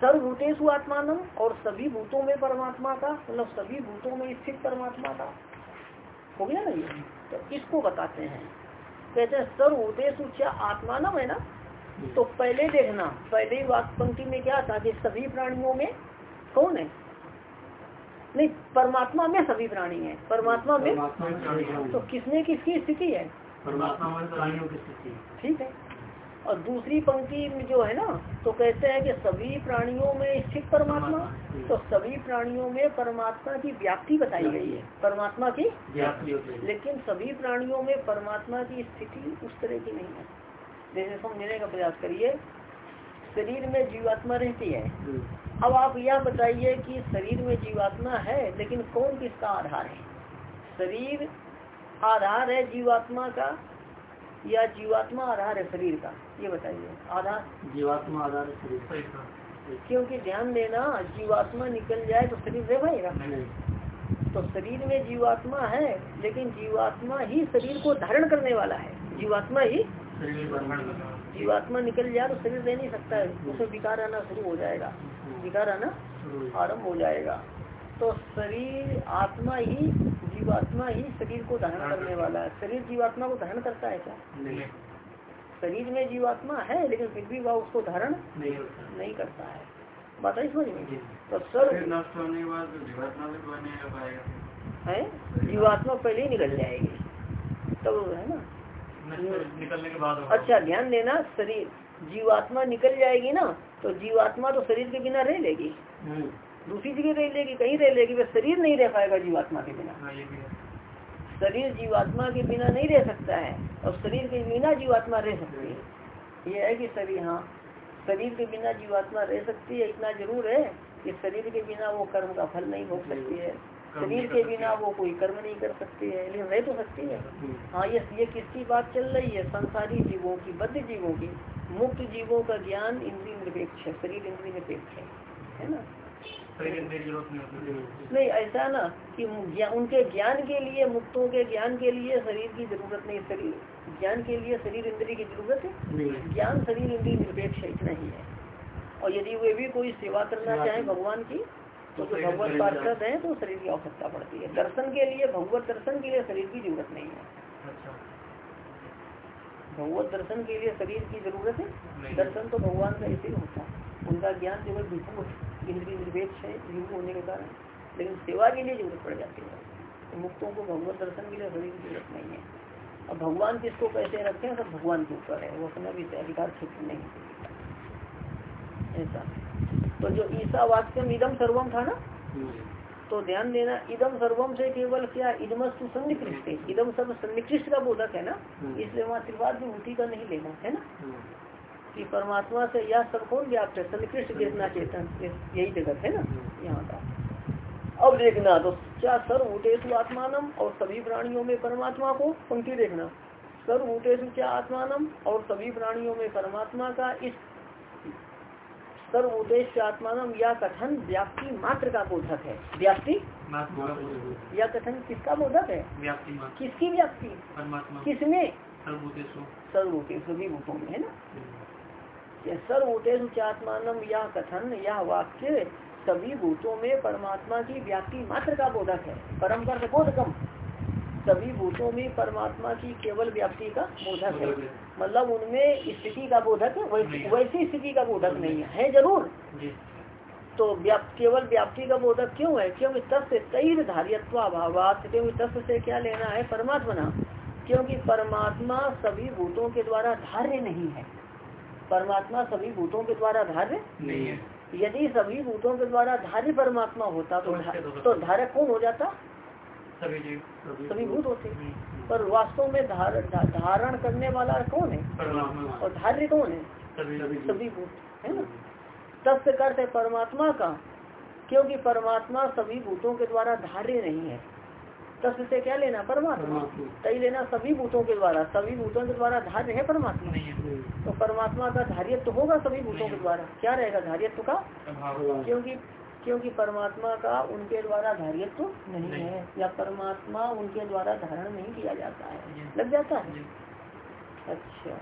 सर्वभूतेषु आत्मानम और सभी भूतों में परमात्मा का मतलब सभी भूतों में स्थित परमात्मा का? हो गया ना ये? तो इसको बताते हैं। कहते हैं, सर्वभूतेषु क्या आत्मानम है ना? तो पहले देखना, पहले ही वाक पंक्ति में क्या था कि सभी प्राणियों में कौन है? नहीं परमात्मा में सभी प्राणी है। परमात्मा में तो किसने किसकी स्थिति है? परमात्मा में प्राणियों की स्थिति। ठीक है। और दूसरी पंक्ति में जो है ना तो कहते हैं कि सभी प्राणियों में स्थित परमात्मा तो सभी प्राणियों में परमात्मा की व्याप्ति बताई गई है। परमात्मा की? व्याप्ति लेकिन सभी प्राणियों में परमात्मा की स्थिति उस तरह की नहीं है। जैसे समझने का प्रयास करिए शरीर में जीवात्मा रहती है। हम्म। अब आप यह बताइए कि शरीर में जीवात्मा है लेकिन कौन किसका आधार है? शरीर आधार है जीवात्मा का या जीवात्मा आधार है शरीर का? ये बताइए। आधार? जीवात्मा आधार है शरीर सही कहा। क्योंकि ध्यान देना जीवात्मा निकल जाए तो शरीर रह। पाएगा तो शरीर में जीवात्मा है लेकिन जीवात्मा ही शरीर को धारण करने वाला है। जीवात्मा ही शरीर। जीवात्मा निकल जाए तो शरीर रह नहीं सकता है। उसमें विकार आना शुरू हो जाएगा। विकार आना आरंभ हो जाएगा। तो शरीर आत्मा ही जीवात्मा ही शरीर को धारण करने वाला है। शरीर जीवात्मा को धारण करता है क्या? शरीर में जीवात्मा है लेकिन फिर भी वह उसको धारण नहीं करता है। बात है समझ में? तो सर्व नष्ट होने के बाद जीवात्मा भी कोई नहीं पाएगा। है? जीवात्मा पहले ही निकल जाएगी। तो है ना? निकलने के बाद अच्छा ध्यान देना शरीर जीवात्मा निकल जाएगी ना तो जीवात्मा तो शरीर के बिना रह लेगी। हम्म। दूसरी जगह रह लेगी कहीं रह लेगी वह शरीर नहीं रह पाएगा जीवात्मा के बिना। हाँ। शरीर जीवात्मा के बिना नहीं रह सकता है और शरीर के बिना जीवात्मा रह सकती है। ये है कि शरीर हाँ शरीर के बिना जीवात्मा रह सकती है इतना ज़रूर है कि शरीर के बिना वो कर्म का फल नहीं भोग सकती है। शरीर के बिना वो कोई कर्म नहीं कर सकते है लेकिन रह तो सकती है। हाँ ये ये किसकी बात चल रही है? संसारी जीवों की बद्ध जीवों की। मुक्त जीवों का ज्ञान इंद्रिय निरपेक्ष है शरीर इंद्रिय निरपेक्ष है है ना? नहीं ऐसा ना कि उनके ज्ञान के लिए मुक्तों के ज्ञान के लिए शरीर की ज़रूरत नहीं शरीर ज्ञान के लिए शरीर इंद्रिय की ज़रूरत है? ज्ञान शरीर इंद्रिय निरपेक्ष है इतना ही है। और यदि वे भी कोई सेवा करना चाहे भगवान की तो तो भगवत पार्षद है तो शरीर की आवश्यकता पड़ती है। दर्शन के लिए भगवत दर्शन के लिए शरीर की ज़रूरत नहीं है। अच्छा। भगवत दर्शन के लिए शरीर की ज़रूरत है? दर्शन तो भगवान का ऐसे ही होता है। उनका ज्ञान केवल विभू इंद्रिय निरपेक्ष है विभू होने के कारण। लेकिन सेवा के लिए ज़रूरत पड़ जाती है। तो मुक्तों को भगवत दर्शन के लिए शरीर की ज़रूरत नहीं है। अब भगवान किसको कैसे रखते हैं सब भगवान के ऊपर है। वो अपना भी अधिकार क्षेत्र नहीं ऐसा। तो जो ईसा वाक्यम इदम सर्वम था ना? हम्म। तो ध्यान देना इदम सर्वम से केवल क्या इदमस्तु सन्निकृष्ट इदम सब सन्निकृष्ट का बोधक है ना? हम्म। इसलिए वहाँ त्रिवाद विभूति का नहीं लेना है ना? हम्म। कि परमात्मा से यह सब कौन व्याप्त है? सन्निकृष्ट चेतना चेतन यही जगत है ना? यहाँ का। अब देखना तो क्या सर्वभूतेषु आत्मानम और सभी प्राणियों में परमात्मा को पंक्ति देखना? सर्वभूतेषु क्या आत्मानम और सभी प्राणियों में परमात्मा का इस सर्वभूतेश आत्मानम या कथन व्याप्ति मात्र का बोधक है? व्याप्ति। या कथन किसका बोधक है? व्याप्ति किसकी व्याप्ति? परमात्मा। किसमें? सर्वभूतेषु सभी भूतों में है ना? ये सर्वभूतेषु चात्मानम यह कथन यह वाक्य सभी भूतों में परमात्मा की व्याप्ति मात्र का बोधक है। परम कर बोधकम। सभी भूतों में परमात्मा की केवल व्याप्ति का बोधक है। मतलब उनमें स्थिति का बोधक वैसी है। वैसी स्थिति का बोधक नहीं है। है। ज़रूर? तो व्याप, केवल व्याप्ति का बोधक क्यों है? क्योंकि तस्य तैर धार्यत्व अभावात क्योंकि तस्य से क्या लेना है परमात्मा ना क्योंकि परमात्मा सभी भूतों के द्वारा धार्य नहीं है। परमात्मा सभी भूतों के द्वारा धार्य नहीं है। यदि सभी भूतों के द्वारा धार्य परमात्मा होता तो तो धा- तो धारक कौन हो जाता? सभी जीव सभी भूत होते हम्म। पर वास्तव में धार, धा, धारण करने वाला कौन है? और धार्य कौन है? सभी भूत है ना? तस्य अर्थ है परमात्मा का क्योंकि परमात्मा सभी भूतों के द्वारा धार्य नहीं है। तत्व से क्या लेना? परमात्मा। तई लेना सभी भूतों के द्वारा। सभी भूतों के द्वारा धार्य है परमात्मा? नहीं है। हम्म, तो परमात्मा का धार्यत्व होगा सभी भूतों के द्वारा। क्या रहेगा धार्यत्व का? क्योंकि क्योंकि परमात्मा का उनके द्वारा धार्यत्व नहीं नहीं। है या परमात्मा उनके द्वारा धारण नहीं किया जाता है। लग जाता है? अच्छा।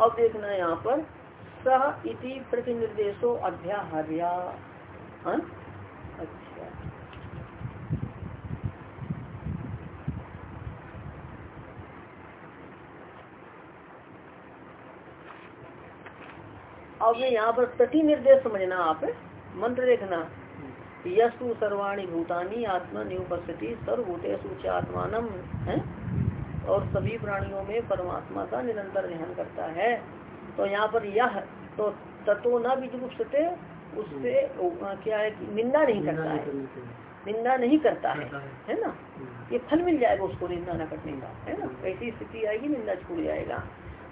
अब देखना है यहाँ पर सह इति प्रतिनिर्देशो अध्याहार्या हाँ? अच्छा अब यहाँ पर प्रति निर्देश समझना आप मंत्र देखना यस्तु सर्वाणी भूतानी आत्मा निपस्थिति सर्वभूतेषु च आत्मानम है? और सभी प्राणियों में परमात्मा का निरंतर ध्यान करता है। तो यहाँ पर यह तो तत्व न विजुगुप्सते उससे क्या है कि निंदा नहीं करता है। निंदा नहीं करता है है। है ना? हम्म, ये फल मिल जाएगा उसको निंदा न करने का है ना? ऐसी स्थिति आएगी निंदा छूट जाएगा।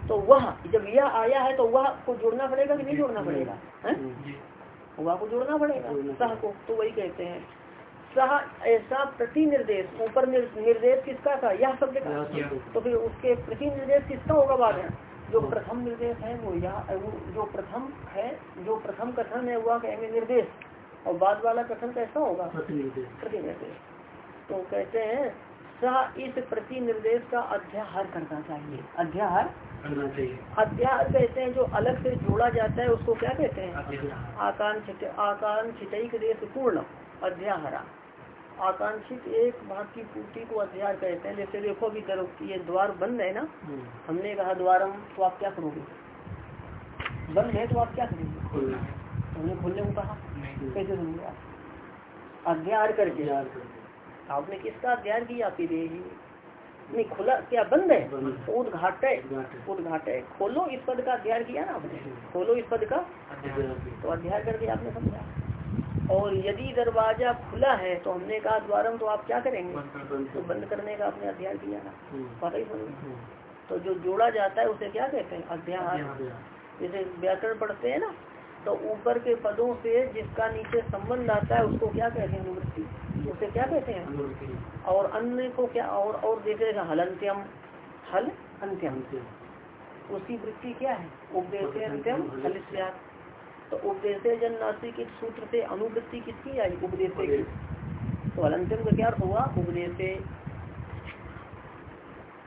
तो वह जब यह आया है तो वह को जोड़ना पड़ेगा कि नहीं जोड़ना पड़ेगा? है? वह को जोड़ना पड़ेगा सह को तो वही कहते हैं। सह ऐसा प्रति निर्देश ऊपर निर्देश किसका था? यह शब्द का तो फिर उसके प्रति निर्देश किसका होगा बाद में? जो प्रथम निर्देश है वो यह जो प्रथम है जो प्रथम कथन है वह कहेंगे निर्देश। और बाद वाला कथन कैसा होगा? प्रति निर्देश तो कहते हैं सह इस प्रति निर्देश का अध्याहार करना चाहिए। अध्याहार करना चाहिए। अध्याहार कहते हैं जो अलग से जोड़ा जाता है उसको क्या कहते हैं? आकांक्षित आकांक्षित देश पूर्ण अध्याहरा। आकांक्षित एक भाग की पूर्ति को अध्याय कहते हैं। जैसे देखो अभी ये द्वार बंद है ना? हम्म, हमने कहा द्वारम तो आप क्या करोगे? बंद है तो आप क्या करेंगे? खोलना तो हमने खोलने को कहा। कैसे आप अध्याय करके। आपने किसका अध्ययन किया? फिर यही। नहीं खुला क्या बंद है। तो उद्घाटय उद्घाटय। उद्घाटय खोलो इस पद का अध्ययन किया ना आपने? खोलो इस पद का। तो अध्याय करके आपने समझा। और यदि दरवाज़ा खुला है तो हमने कहा द्वारम तो आप क्या करेंगे? तो बंद करने का आपने अध्ययन किया ना। पता ही समझ तो जो जोड़ा जाता है उसे क्या कहते हैं? अध्याय। जैसे व्याकरण पढ़ते हैं ना तो ऊपर के पदों से जिसका नीचे संबंध आता है उसको क्या कहते हैं अनुवृत्ति? उसे क्या कहते हैं? और अन्य को क्या और और हलंत्यम हल अंत्यम। अंत्य। उसकी वृत्ति क्या है? उपदेश अंत्यम हल। तो उपदेश जन्नासी के सूत्र से अनुवृत्ति किसकी आई? उपदेश की। तो हलंत्यम का क्या अर्थ हुआ? उपदेश।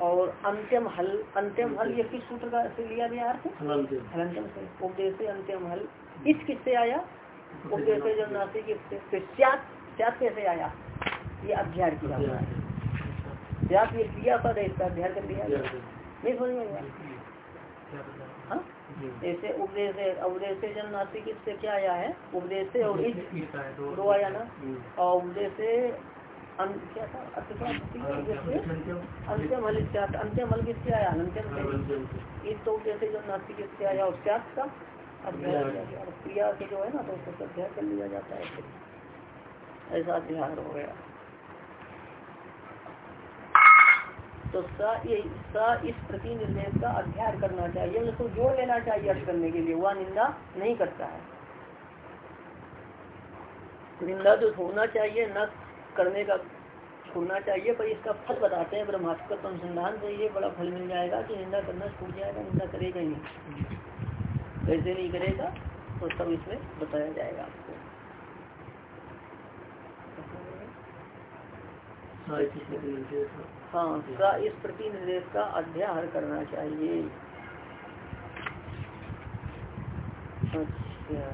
और अंत्यम हल अंत्यम हल ये किस सूत्र का से लिया गया अर्थ? अंत्य। हलंत्यम से। उपदेश अंत्यम हल। इस किससे आया? उपदेश जन्नासी किससे? कैसे आया? ये। है। स्यात् ये क्रिया पद है इसका कर। कर नहीं समझ में हाँ। जैसे उपदेश उपदेश किससे क्या आया है? उपदेश से और इस हैं? है, दो आया ना? हम्म, और उपदेश से अंत्यम। स्यात्। अंत्यम किससे? आया? अंत्यम इस तो उपदेश जन्नासी किससे आया और का? क्रिया से जो है ना तो उसको अध्ययन कर लिया जाता है ऐसा अध्ययन हो गया। तो स ये, स इस प्रति निर्देश का अध्ययन करना चाहिए। उसको जोड़ लेना चाहिए अर्थ करने के लिए। वह निंदा नहीं करता है। निंदा जो होना चाहिए, न करने का छोड़ना चाहिए, पर इसका फल बताते हैं। ब्रह्मात्मक अनुसंधान से ये बड़ा फल मिल जाएगा कि निंदा करना छूट जाएगा, निंदा करेगा ही नहीं। कैसे नहीं करेगा तो सब इसमें बताया जाएगा आपको। हाँ। का इस प्रति निर्देश का अध्ययन करना चाहिए। अच्छा।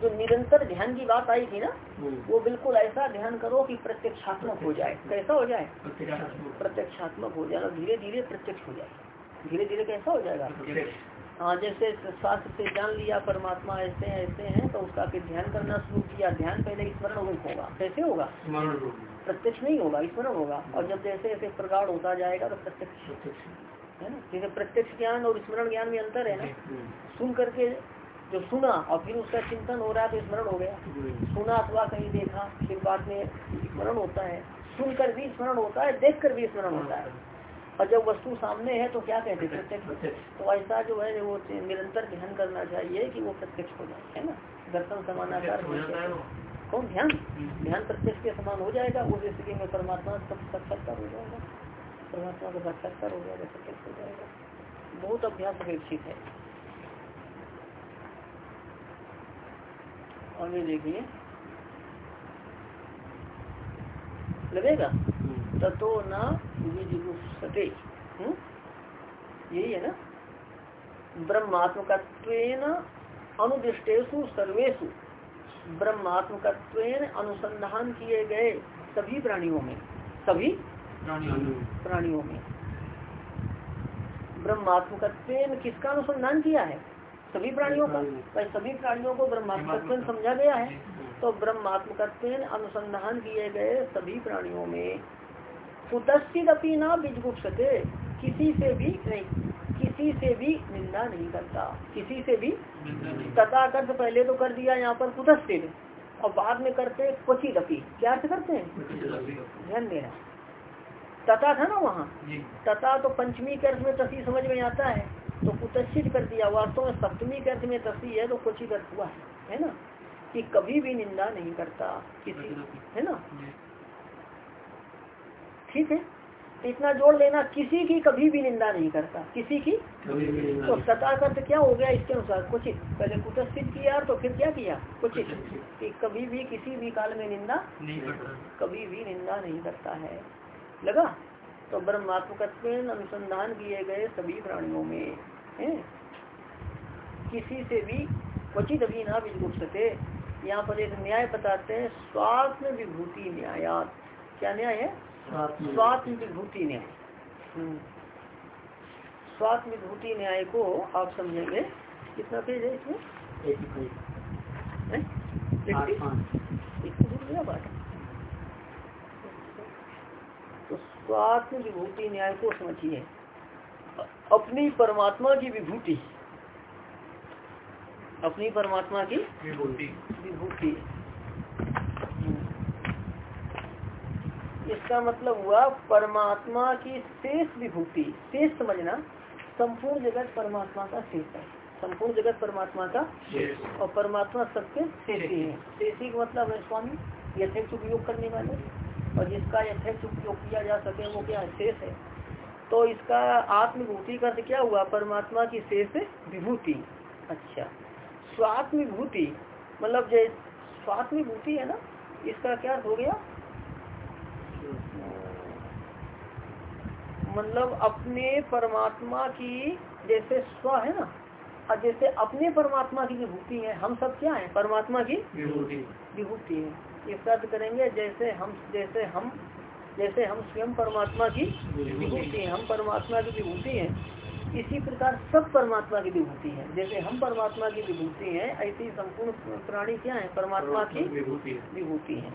जो निरंतर ध्यान की बात आई थी ना हम्म, वो बिल्कुल ऐसा ध्यान करो कि प्रत्यक्षात्मक हो जाए। कैसा हो जाए? प्रत्यक्षात्मक। हो जाए। धीरे धीरे प्रत्यक्ष हो जाए। धीरे धीरे कैसा हो जाएगा। हाँ जैसे शास्त्र से जान लिया परमात्मा ऐसे हैं ऐसे हैं तो उसका फिर ध्यान करना शुरू किया। ध्यान पहले स्मरण रूप होगा। कैसे होगा? प्रत्यक्ष नहीं होगा स्मरण होगा। और जब जैसे जैसे प्रगाढ़ होता जाएगा तो प्रत्यक्ष। है ना? जैसे प्रत्यक्ष ज्ञान और स्मरण ज्ञान में अंतर है ना? हम्म, सुन करके जो सुना और फिर उसका चिंतन हो रहा है तो स्मरण हो गया। हम्म, सुना अथवा कहीं देखा फिर बाद में स्मरण होता है। सुनकर भी स्मरण होता है देख कर भी स्मरण होता है। और जब वस्तु सामने है तो क्या कहते हैं? प्रत्यक्ष तो ऐसा जो है वो निरंतर ध्यान करना चाहिए कि वो प्रत्यक्ष हो जाए है ना? दर्शन समानाकार कौन? ध्यान। हम्म। ध्यान प्रत्यक्ष के समान हो जाएगा उस स्थिति में परमात्मा का साक्षात्कार हो जाएगा। परमात्मा का साक्षात्कार हो जाएगा प्रत्यक्ष हो जाएगा। बहुत अभ्यास अपेक्षित है। आगे देखिए। लगेगा। ततो न विजुगुप्सते हम्म? यही है ना? ब्रह्मात्मकत्व अनुदृष्टेशु सर्वेशु ब्रह्मात्मकत्व अनुसंधान किए गए सभी प्राणियों में। सभी प्राणियों में। ब्रह्मात्मकत्व किसका अनुसंधान किया है? सभी प्राणियों का। भाई सभी प्राणियों को ब्रह्मात्मकत्व। समझा गया है। तो ब्रह्मात्मकत्व अनुसंधान किए गए सभी प्राणियों में। कुतश्चित अपनी ना बीजगुप्सते किसी से भी नहीं किसी से भी निंदा नहीं करता। किसी से भी तथा कर्थ पहले तो कर दिया यहाँ पर कुतश्चित और बाद में करते क्वचित अपी क्या अर्थ करते हैं? ध्यान देना तथा था ना वहाँ? तथा तो पंचमी के अर्थ में तसी समझ में आता है। तो कुतश्चित कर दिया वास्तव में सप्तमी के अर्थ में तसी है तो क्वचित अर्थ हुआ है। है ना? कि कभी भी निंदा नहीं करता। किसी है ना? ठीक है तो इतना जोड़ लेना किसी की कभी भी निंदा नहीं करता। किसी की? तो सता अर्थ क्या हो गया इसके अनुसार? कुचित। पहले कुटस्थित किया तो फिर क्या किया? कुचित। कि कभी भी किसी भी काल में निंदा नहीं करता। कभी भी निंदा नहीं करता है। लगा? तो ब्रह्मात्मकत्व अनुसंधान किए गए सभी प्राणियों में है? किसी से भी क्वचित अभी ना विजुगुप्सते यहाँ पर एक न्याय बताते हैं स्वात्म विभूति न्यायात। क्या न्याय है? स्वात्म विभूति न्याय। स्वात्म विभूति न्याय को आप समझेंगे। कितना पेज है इसमें? तो स्वात्म विभूति न्याय को समझिए। अपनी परमात्मा की विभूति। अपनी परमात्मा की विभूति। विभूति। इसका मतलब हुआ परमात्मा की शेष विभूति। शेष समझना संपूर्ण जगत परमात्मा का शेष है। संपूर्ण जगत परमात्मा का और परमात्मा सबके शेषी है शेषी का मतलब है स्वामी यथेक्ष उपयोग करने वाले। और जिसका यथेक्ष उपयोग किया जा सके वो क्या शेष है। तो इसका आत्मभूति का अर्थ क्या हुआ? परमात्मा की शेष विभूति। अच्छा। स्वात्म विभूति मतलब जो स्वात्म विभूति है ना इसका क्या हो गया? मतलब अपने परमात्मा की जैसे स्व है ना और जैसे अपने परमात्मा की विभूति है हम सब क्या है? परमात्मा की विभूति। है। इसका अर्थ करेंगे जैसे हम जैसे हम जैसे हम स्वयं परमात्मा की विभूति। है हम परमात्मा की विभूति है इसी प्रकार सब परमात्मा की विभूति है। जैसे हम परमात्मा की विभूति है ऐसी संपूर्ण प्राणी क्या है? परमात्मा की विभूति विभूति है।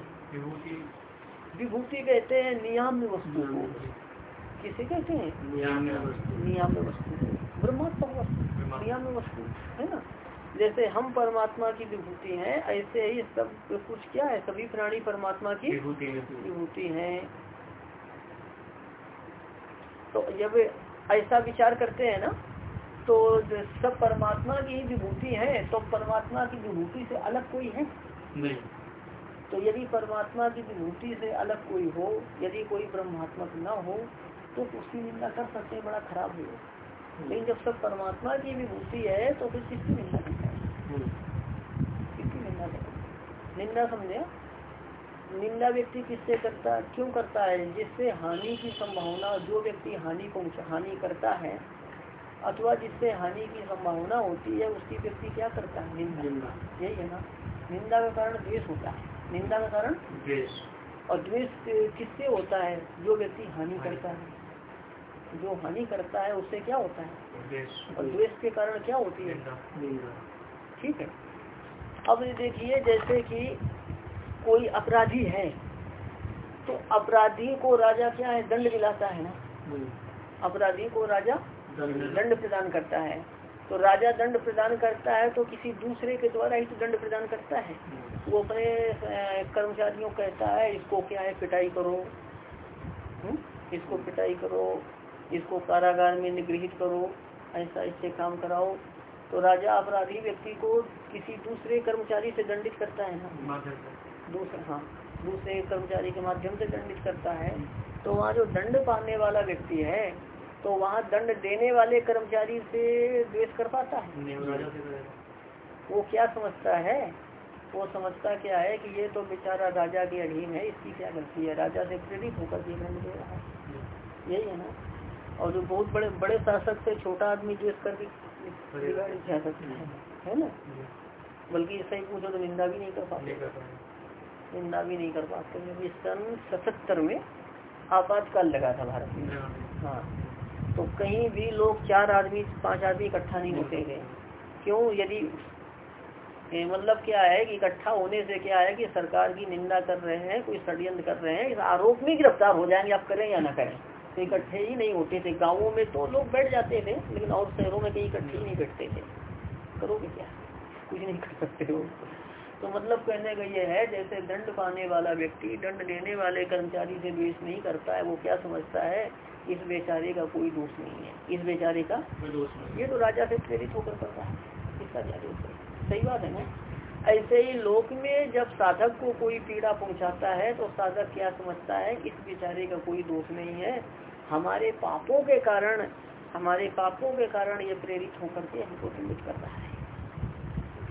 विभूति कहते हैं नियाम वस्तु। को किसे कहते हैं? नियाम्य वस्तु। नियाम वस्तु। को ब्रह्मात्मक वस्तु नियाम वस्तु है ना? जैसे हम परमात्मा की विभूति हैं ऐसे ही सब कुछ क्या है? सभी प्राणी परमात्मा की विभूति हैं। तो जब ऐसा विचार करते हैं ना तो सब परमात्मा की विभूति है तो परमात्मा की विभूति से अलग कोई है? नहीं। तो यदि परमात्मा की विभूति से अलग कोई हो यदि कोई ब्रह्मात्मक न हो तो उसकी निंदा कर सकते हैं बड़ा खराब हो। लेकिन जब सब परमात्मा की विभूति है तो फिर किसकी निंदा करता है किसकी निंदा करता है निंदा समझे निंदा व्यक्ति किससे करता क्यों करता है? जिससे हानि की संभावना जो व्यक्ति हानि को हानि करता है अथवा जिससे हानि की संभावना होती है उसकी व्यक्ति क्या करता है? निंदा। निंदा। यही है ना? निंदा का कारण द्वेष होता है। निंदा का कारण? द्वेष। और द्वेष किससे होता है? जो व्यक्ति हानि करता है। जो हानि करता है उससे क्या होता है? और द्वेष। के कारण क्या होती है? ठीक है। अब ये देखिए जैसे कि कोई अपराधी है तो अपराधी को राजा क्या है? दंड दिलाता है ना। अपराधी को राजा दंड दंड प्रदान करता है। तो राजा दंड प्रदान करता है तो किसी दूसरे के द्वारा ही तो दंड प्रदान करता है। वो अपने कर्मचारियों कहता है इसको क्या है पिटाई करो। हम्म? इसको पिटाई करो इसको कारागार में निगृहित करो ऐसा इससे काम कराओ। तो राजा अपराधी व्यक्ति को किसी दूसरे कर्मचारी से दंडित करता है ना? दूसरे हाँ दूसरे कर्मचारी के माध्यम से दंडित करता है। तो वहाँ जो दंड पाने वाला व्यक्ति है तो वहाँ दंड देने वाले कर्मचारी से द्वेष कर पाता है? वो क्या समझता है? वो समझता क्या है कि ये तो बेचारा राजा के अधीन है इसकी क्या गलती है? राजा से प्रेरित होकर दंड दे रहा। है यही है ना? और जो बहुत बड़े बड़े शासक से छोटा आदमी द्वेष कर जा सकता है है ना? बल्कि सही पूछो तो निंदा भी नहीं कर पाते। निंदा भी नहीं कर पाते क्योंकि सन सतहत्तर में आपातकाल लगा था भारत। में हाँ। तो कहीं भी लोग चार आदमी पाँच आदमी इकट्ठा नहीं होते गए क्यों? यदि मतलब क्या है कि इकट्ठा होने से क्या है कि सरकार की निंदा कर रहे हैं कोई षडयंत्र कर रहे हैं इस आरोप में गिरफ़्तार हो जाएँगे आप करें या ना करें। तो इकट्ठे ही नहीं होते थे। गाँवों में तो लोग बैठ जाते थे लेकिन और शहरों में कहीं इकट्ठे ही नहीं बैठते थे। करोगे क्या? कुछ नहीं कर सकते हो। तो मतलब कहने का ये है जैसे दंड पाने वाला व्यक्ति दंड देने वाले कर्मचारी से द्वेष नहीं करता है वो क्या समझता है? इस बेचारे का कोई दोष नहीं है। इस बेचारे का दोष नहीं ये तो राजा से प्रेरित होकर करता है। इसका क्या दोष है? सही बात है ना? ऐसे ही लोक में जब साधक को कोई पीड़ा पहुंचाता है तो साधक क्या समझता है इस बेचारे का कोई दोष नहीं है। हमारे पापों के कारण हमारे पापों के कारण ये प्रेरित होकर के हमको दंडित कर रहा है।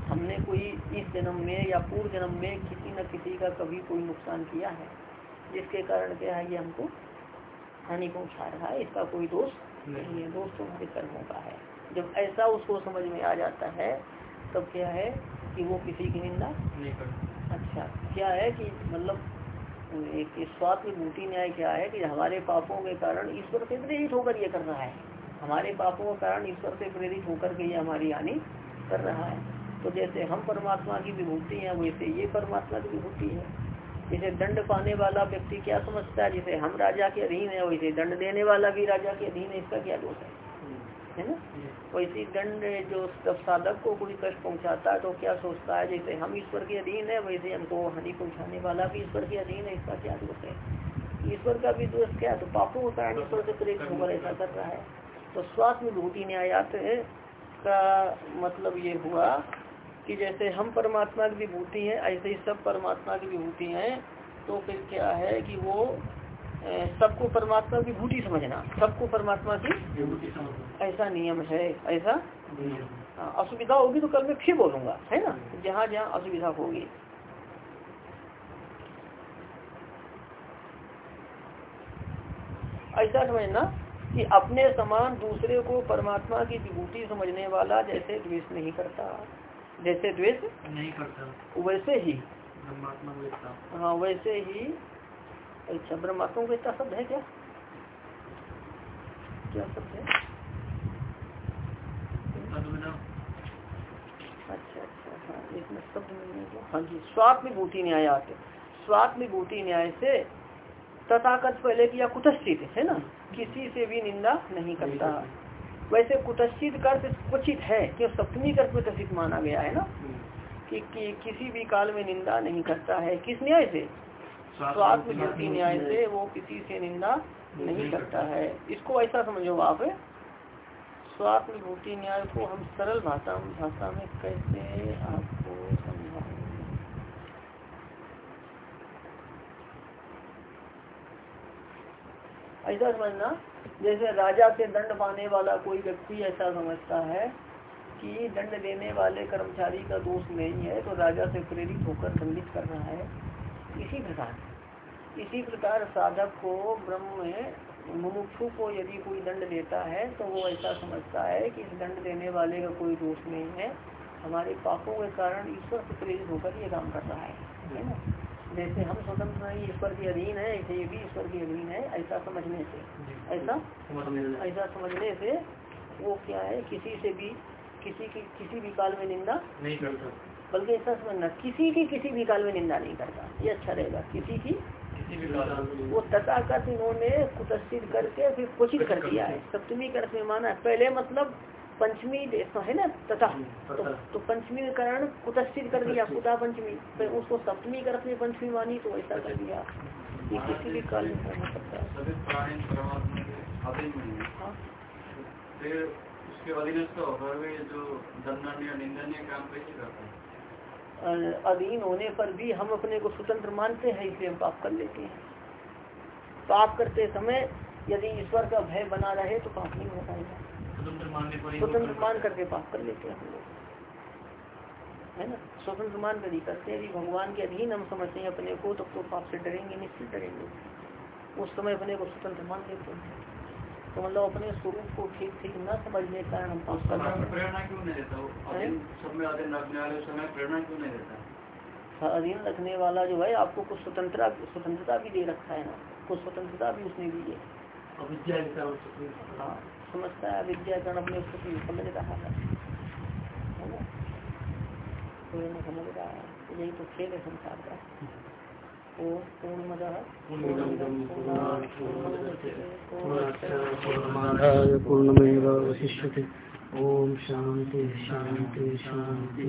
हमने कोई इस जन्म में या पूर्व जन्म में किसी न किसी का कभी कोई नुकसान किया है जिसके कारण क्या है ये हमको हानि पहुँचा रहा है इसका कोई दोष नहीं है। दोष तो हमारे कर्मों का है। जब ऐसा उसको समझ में आ जाता है तब क्या है कि वो किसी की निंदा नहीं कर अच्छा क्या है कि मतलब एक स्वात्मभूति न्याय क्या है कि हमारे पापों के कारण ईश्वर से प्रेरित होकर ये कर रहा है। हमारे पापों के कारण ईश्वर से प्रेरित होकर के ये हमारी हानि कर रहा है। तो जैसे हम परमात्मा की विभूति है वैसे ये परमात्मा की विभूति है। जैसे दंड पाने वाला व्यक्ति क्या समझता है? जैसे हम राजा के अधीन है वैसे दंड देने वाला भी राजा के अधीन है इसका क्या दोष है? है ना? वैसे दंड जो जब साधक को कोई कष्ट पहुंचाता है तो क्या सोचता है, जैसे हम ईश्वर के अधीन है, वैसे हमको हानि पहुँचाने वाला भी ईश्वर के अधीन है, इसका क्या दोष है? ईश्वर का भी दोष क्या तो पापों के कारण ईश्वर से प्रेरित होकर ऐसा कर रहा है। तो स्वास्थ्य विभूति न्यायात का मतलब ये हुआ कि जैसे हम परमात्मा की विभूति है, ऐसे ही सब परमात्मा की विभूति है तो फिर क्या है कि वो सबको परमात्मा की भूति समझना। सबको परमात्मा की ऐसा नियम है ऐसा? हाँ, असुविधा होगी तो कल मैं फिर बोलूँगा है ना? जहाँ जहाँ असुविधा होगी। ऐसा समझना कि अपने समान दूसरे को परमात्मा की विभूति समझने वाला जैसे द्वेष नहीं करता। जैसे द्वेष नहीं करता। वैसे ही। वेदता हाँ वैसे ही अच्छा ब्रह्मात्मा को इतना शब्द है क्या? क्या शब्द है? अच्छा अच्छा हाँ इसमें शब्द है जी न्यायात स्वात्मभूति न्याय से पहले किया कुतश्चित है ना? किसी से भी निंदा नहीं करता। वैसे कुतश्चित कर्त है क्यों सप्तमी कुतश्चित माना गया है ना? कि, कि किसी भी काल में निंदा नहीं करता है। किस न्याय से? स्वात्मभूति न्याय से वो किसी से निंदा नहीं करता है। इसको ऐसा समझो आप स्वात्मभूति न्याय को हम सरल भाषा भाषा में कैसे आपको ऐसा समझना, जैसे राजा से दंड पाने वाला कोई व्यक्ति ऐसा समझता है कि दंड देने वाले कर्मचारी का दोष नहीं है तो राजा से प्रेरित होकर दंडित कर रहा है। इसी प्रकार। इसी प्रकार साधक को ब्रह्म में मुमुक्षु को यदि कोई दंड देता है तो वो ऐसा समझता है कि इस दंड देने वाले का कोई दोष नहीं है। हमारे पापों के कारण ईश्वर से प्रेरित होकर ये काम कर रहा है है ना? जैसे हम स्वतंत्र नहीं ईश्वर के अधीन है ऐसे ये भी ईश्वर के अधीन है ऐसा समझने से ऐसा? ऐसा समझने से वो क्या है किसी से भी किसी की किसी भी काल में निंदा नहीं करता। बल्कि ऐसा समझना किसी की किसी भी काल में निंदा नहीं करता ये अच्छा रहेगा किसी की वो तथाकथ इन्होंने कुतस्थित करके फिर कुचित कर दिया है। सप्तमी कर में माना है। पहले मतलब पंचमी देश है ना? तथा। तो, तो पंचमी के कारण कुतस्थित कर दिया कुता पंचमी। फिर उसको सप्तमी कर में पंचमी मानी तो ऐसा कर दिया। ये किसी भी काल में पड़ता है। उसके अधीनस्थ होकर जो दंडनीय निंदनीय काम कैसे करता है? अधीन होने पर भी हम अपने को स्वतंत्र मानते हैं इसलिए हम पाप कर लेते हैं। पाप करते समय यदि ईश्वर का भय बना रहे तो पाप नहीं हो पाएगा। स्वतंत्र मान करके पाप कर लेते हैं हम लोग। है ना? स्वतंत्र मान कर ही करते हैं। यदि भगवान के अधीन हम समझते हैं अपने को तब तो पाप से डरेंगे निश्चित डरेंगे उस समय अपने को स्वतंत्र मान लेते हैं। तो मतलब अपने स्वरूप को ठीक ठीक न समझने के हम पाप कर प्रेरणा क्यों नहीं देता वो? अधीन रखने प्रेरणा क्यों नहीं देता? हाँ, रखने वाला जो है आपको कुछ स्वतंत्रता स्वतंत्रता भी दे रखा है ना कुछ स्वतंत्रता भी उसने दी है। हाँ समझता है विद्या कारण अपने उसको समझ रहा है। है ना? समझ रहा है तो यही तो खेल है संसार का। ओ पूर्ण मद पूर्णमादाय पूर्णमेवावशिष्यते। ओम शांति शांति शांति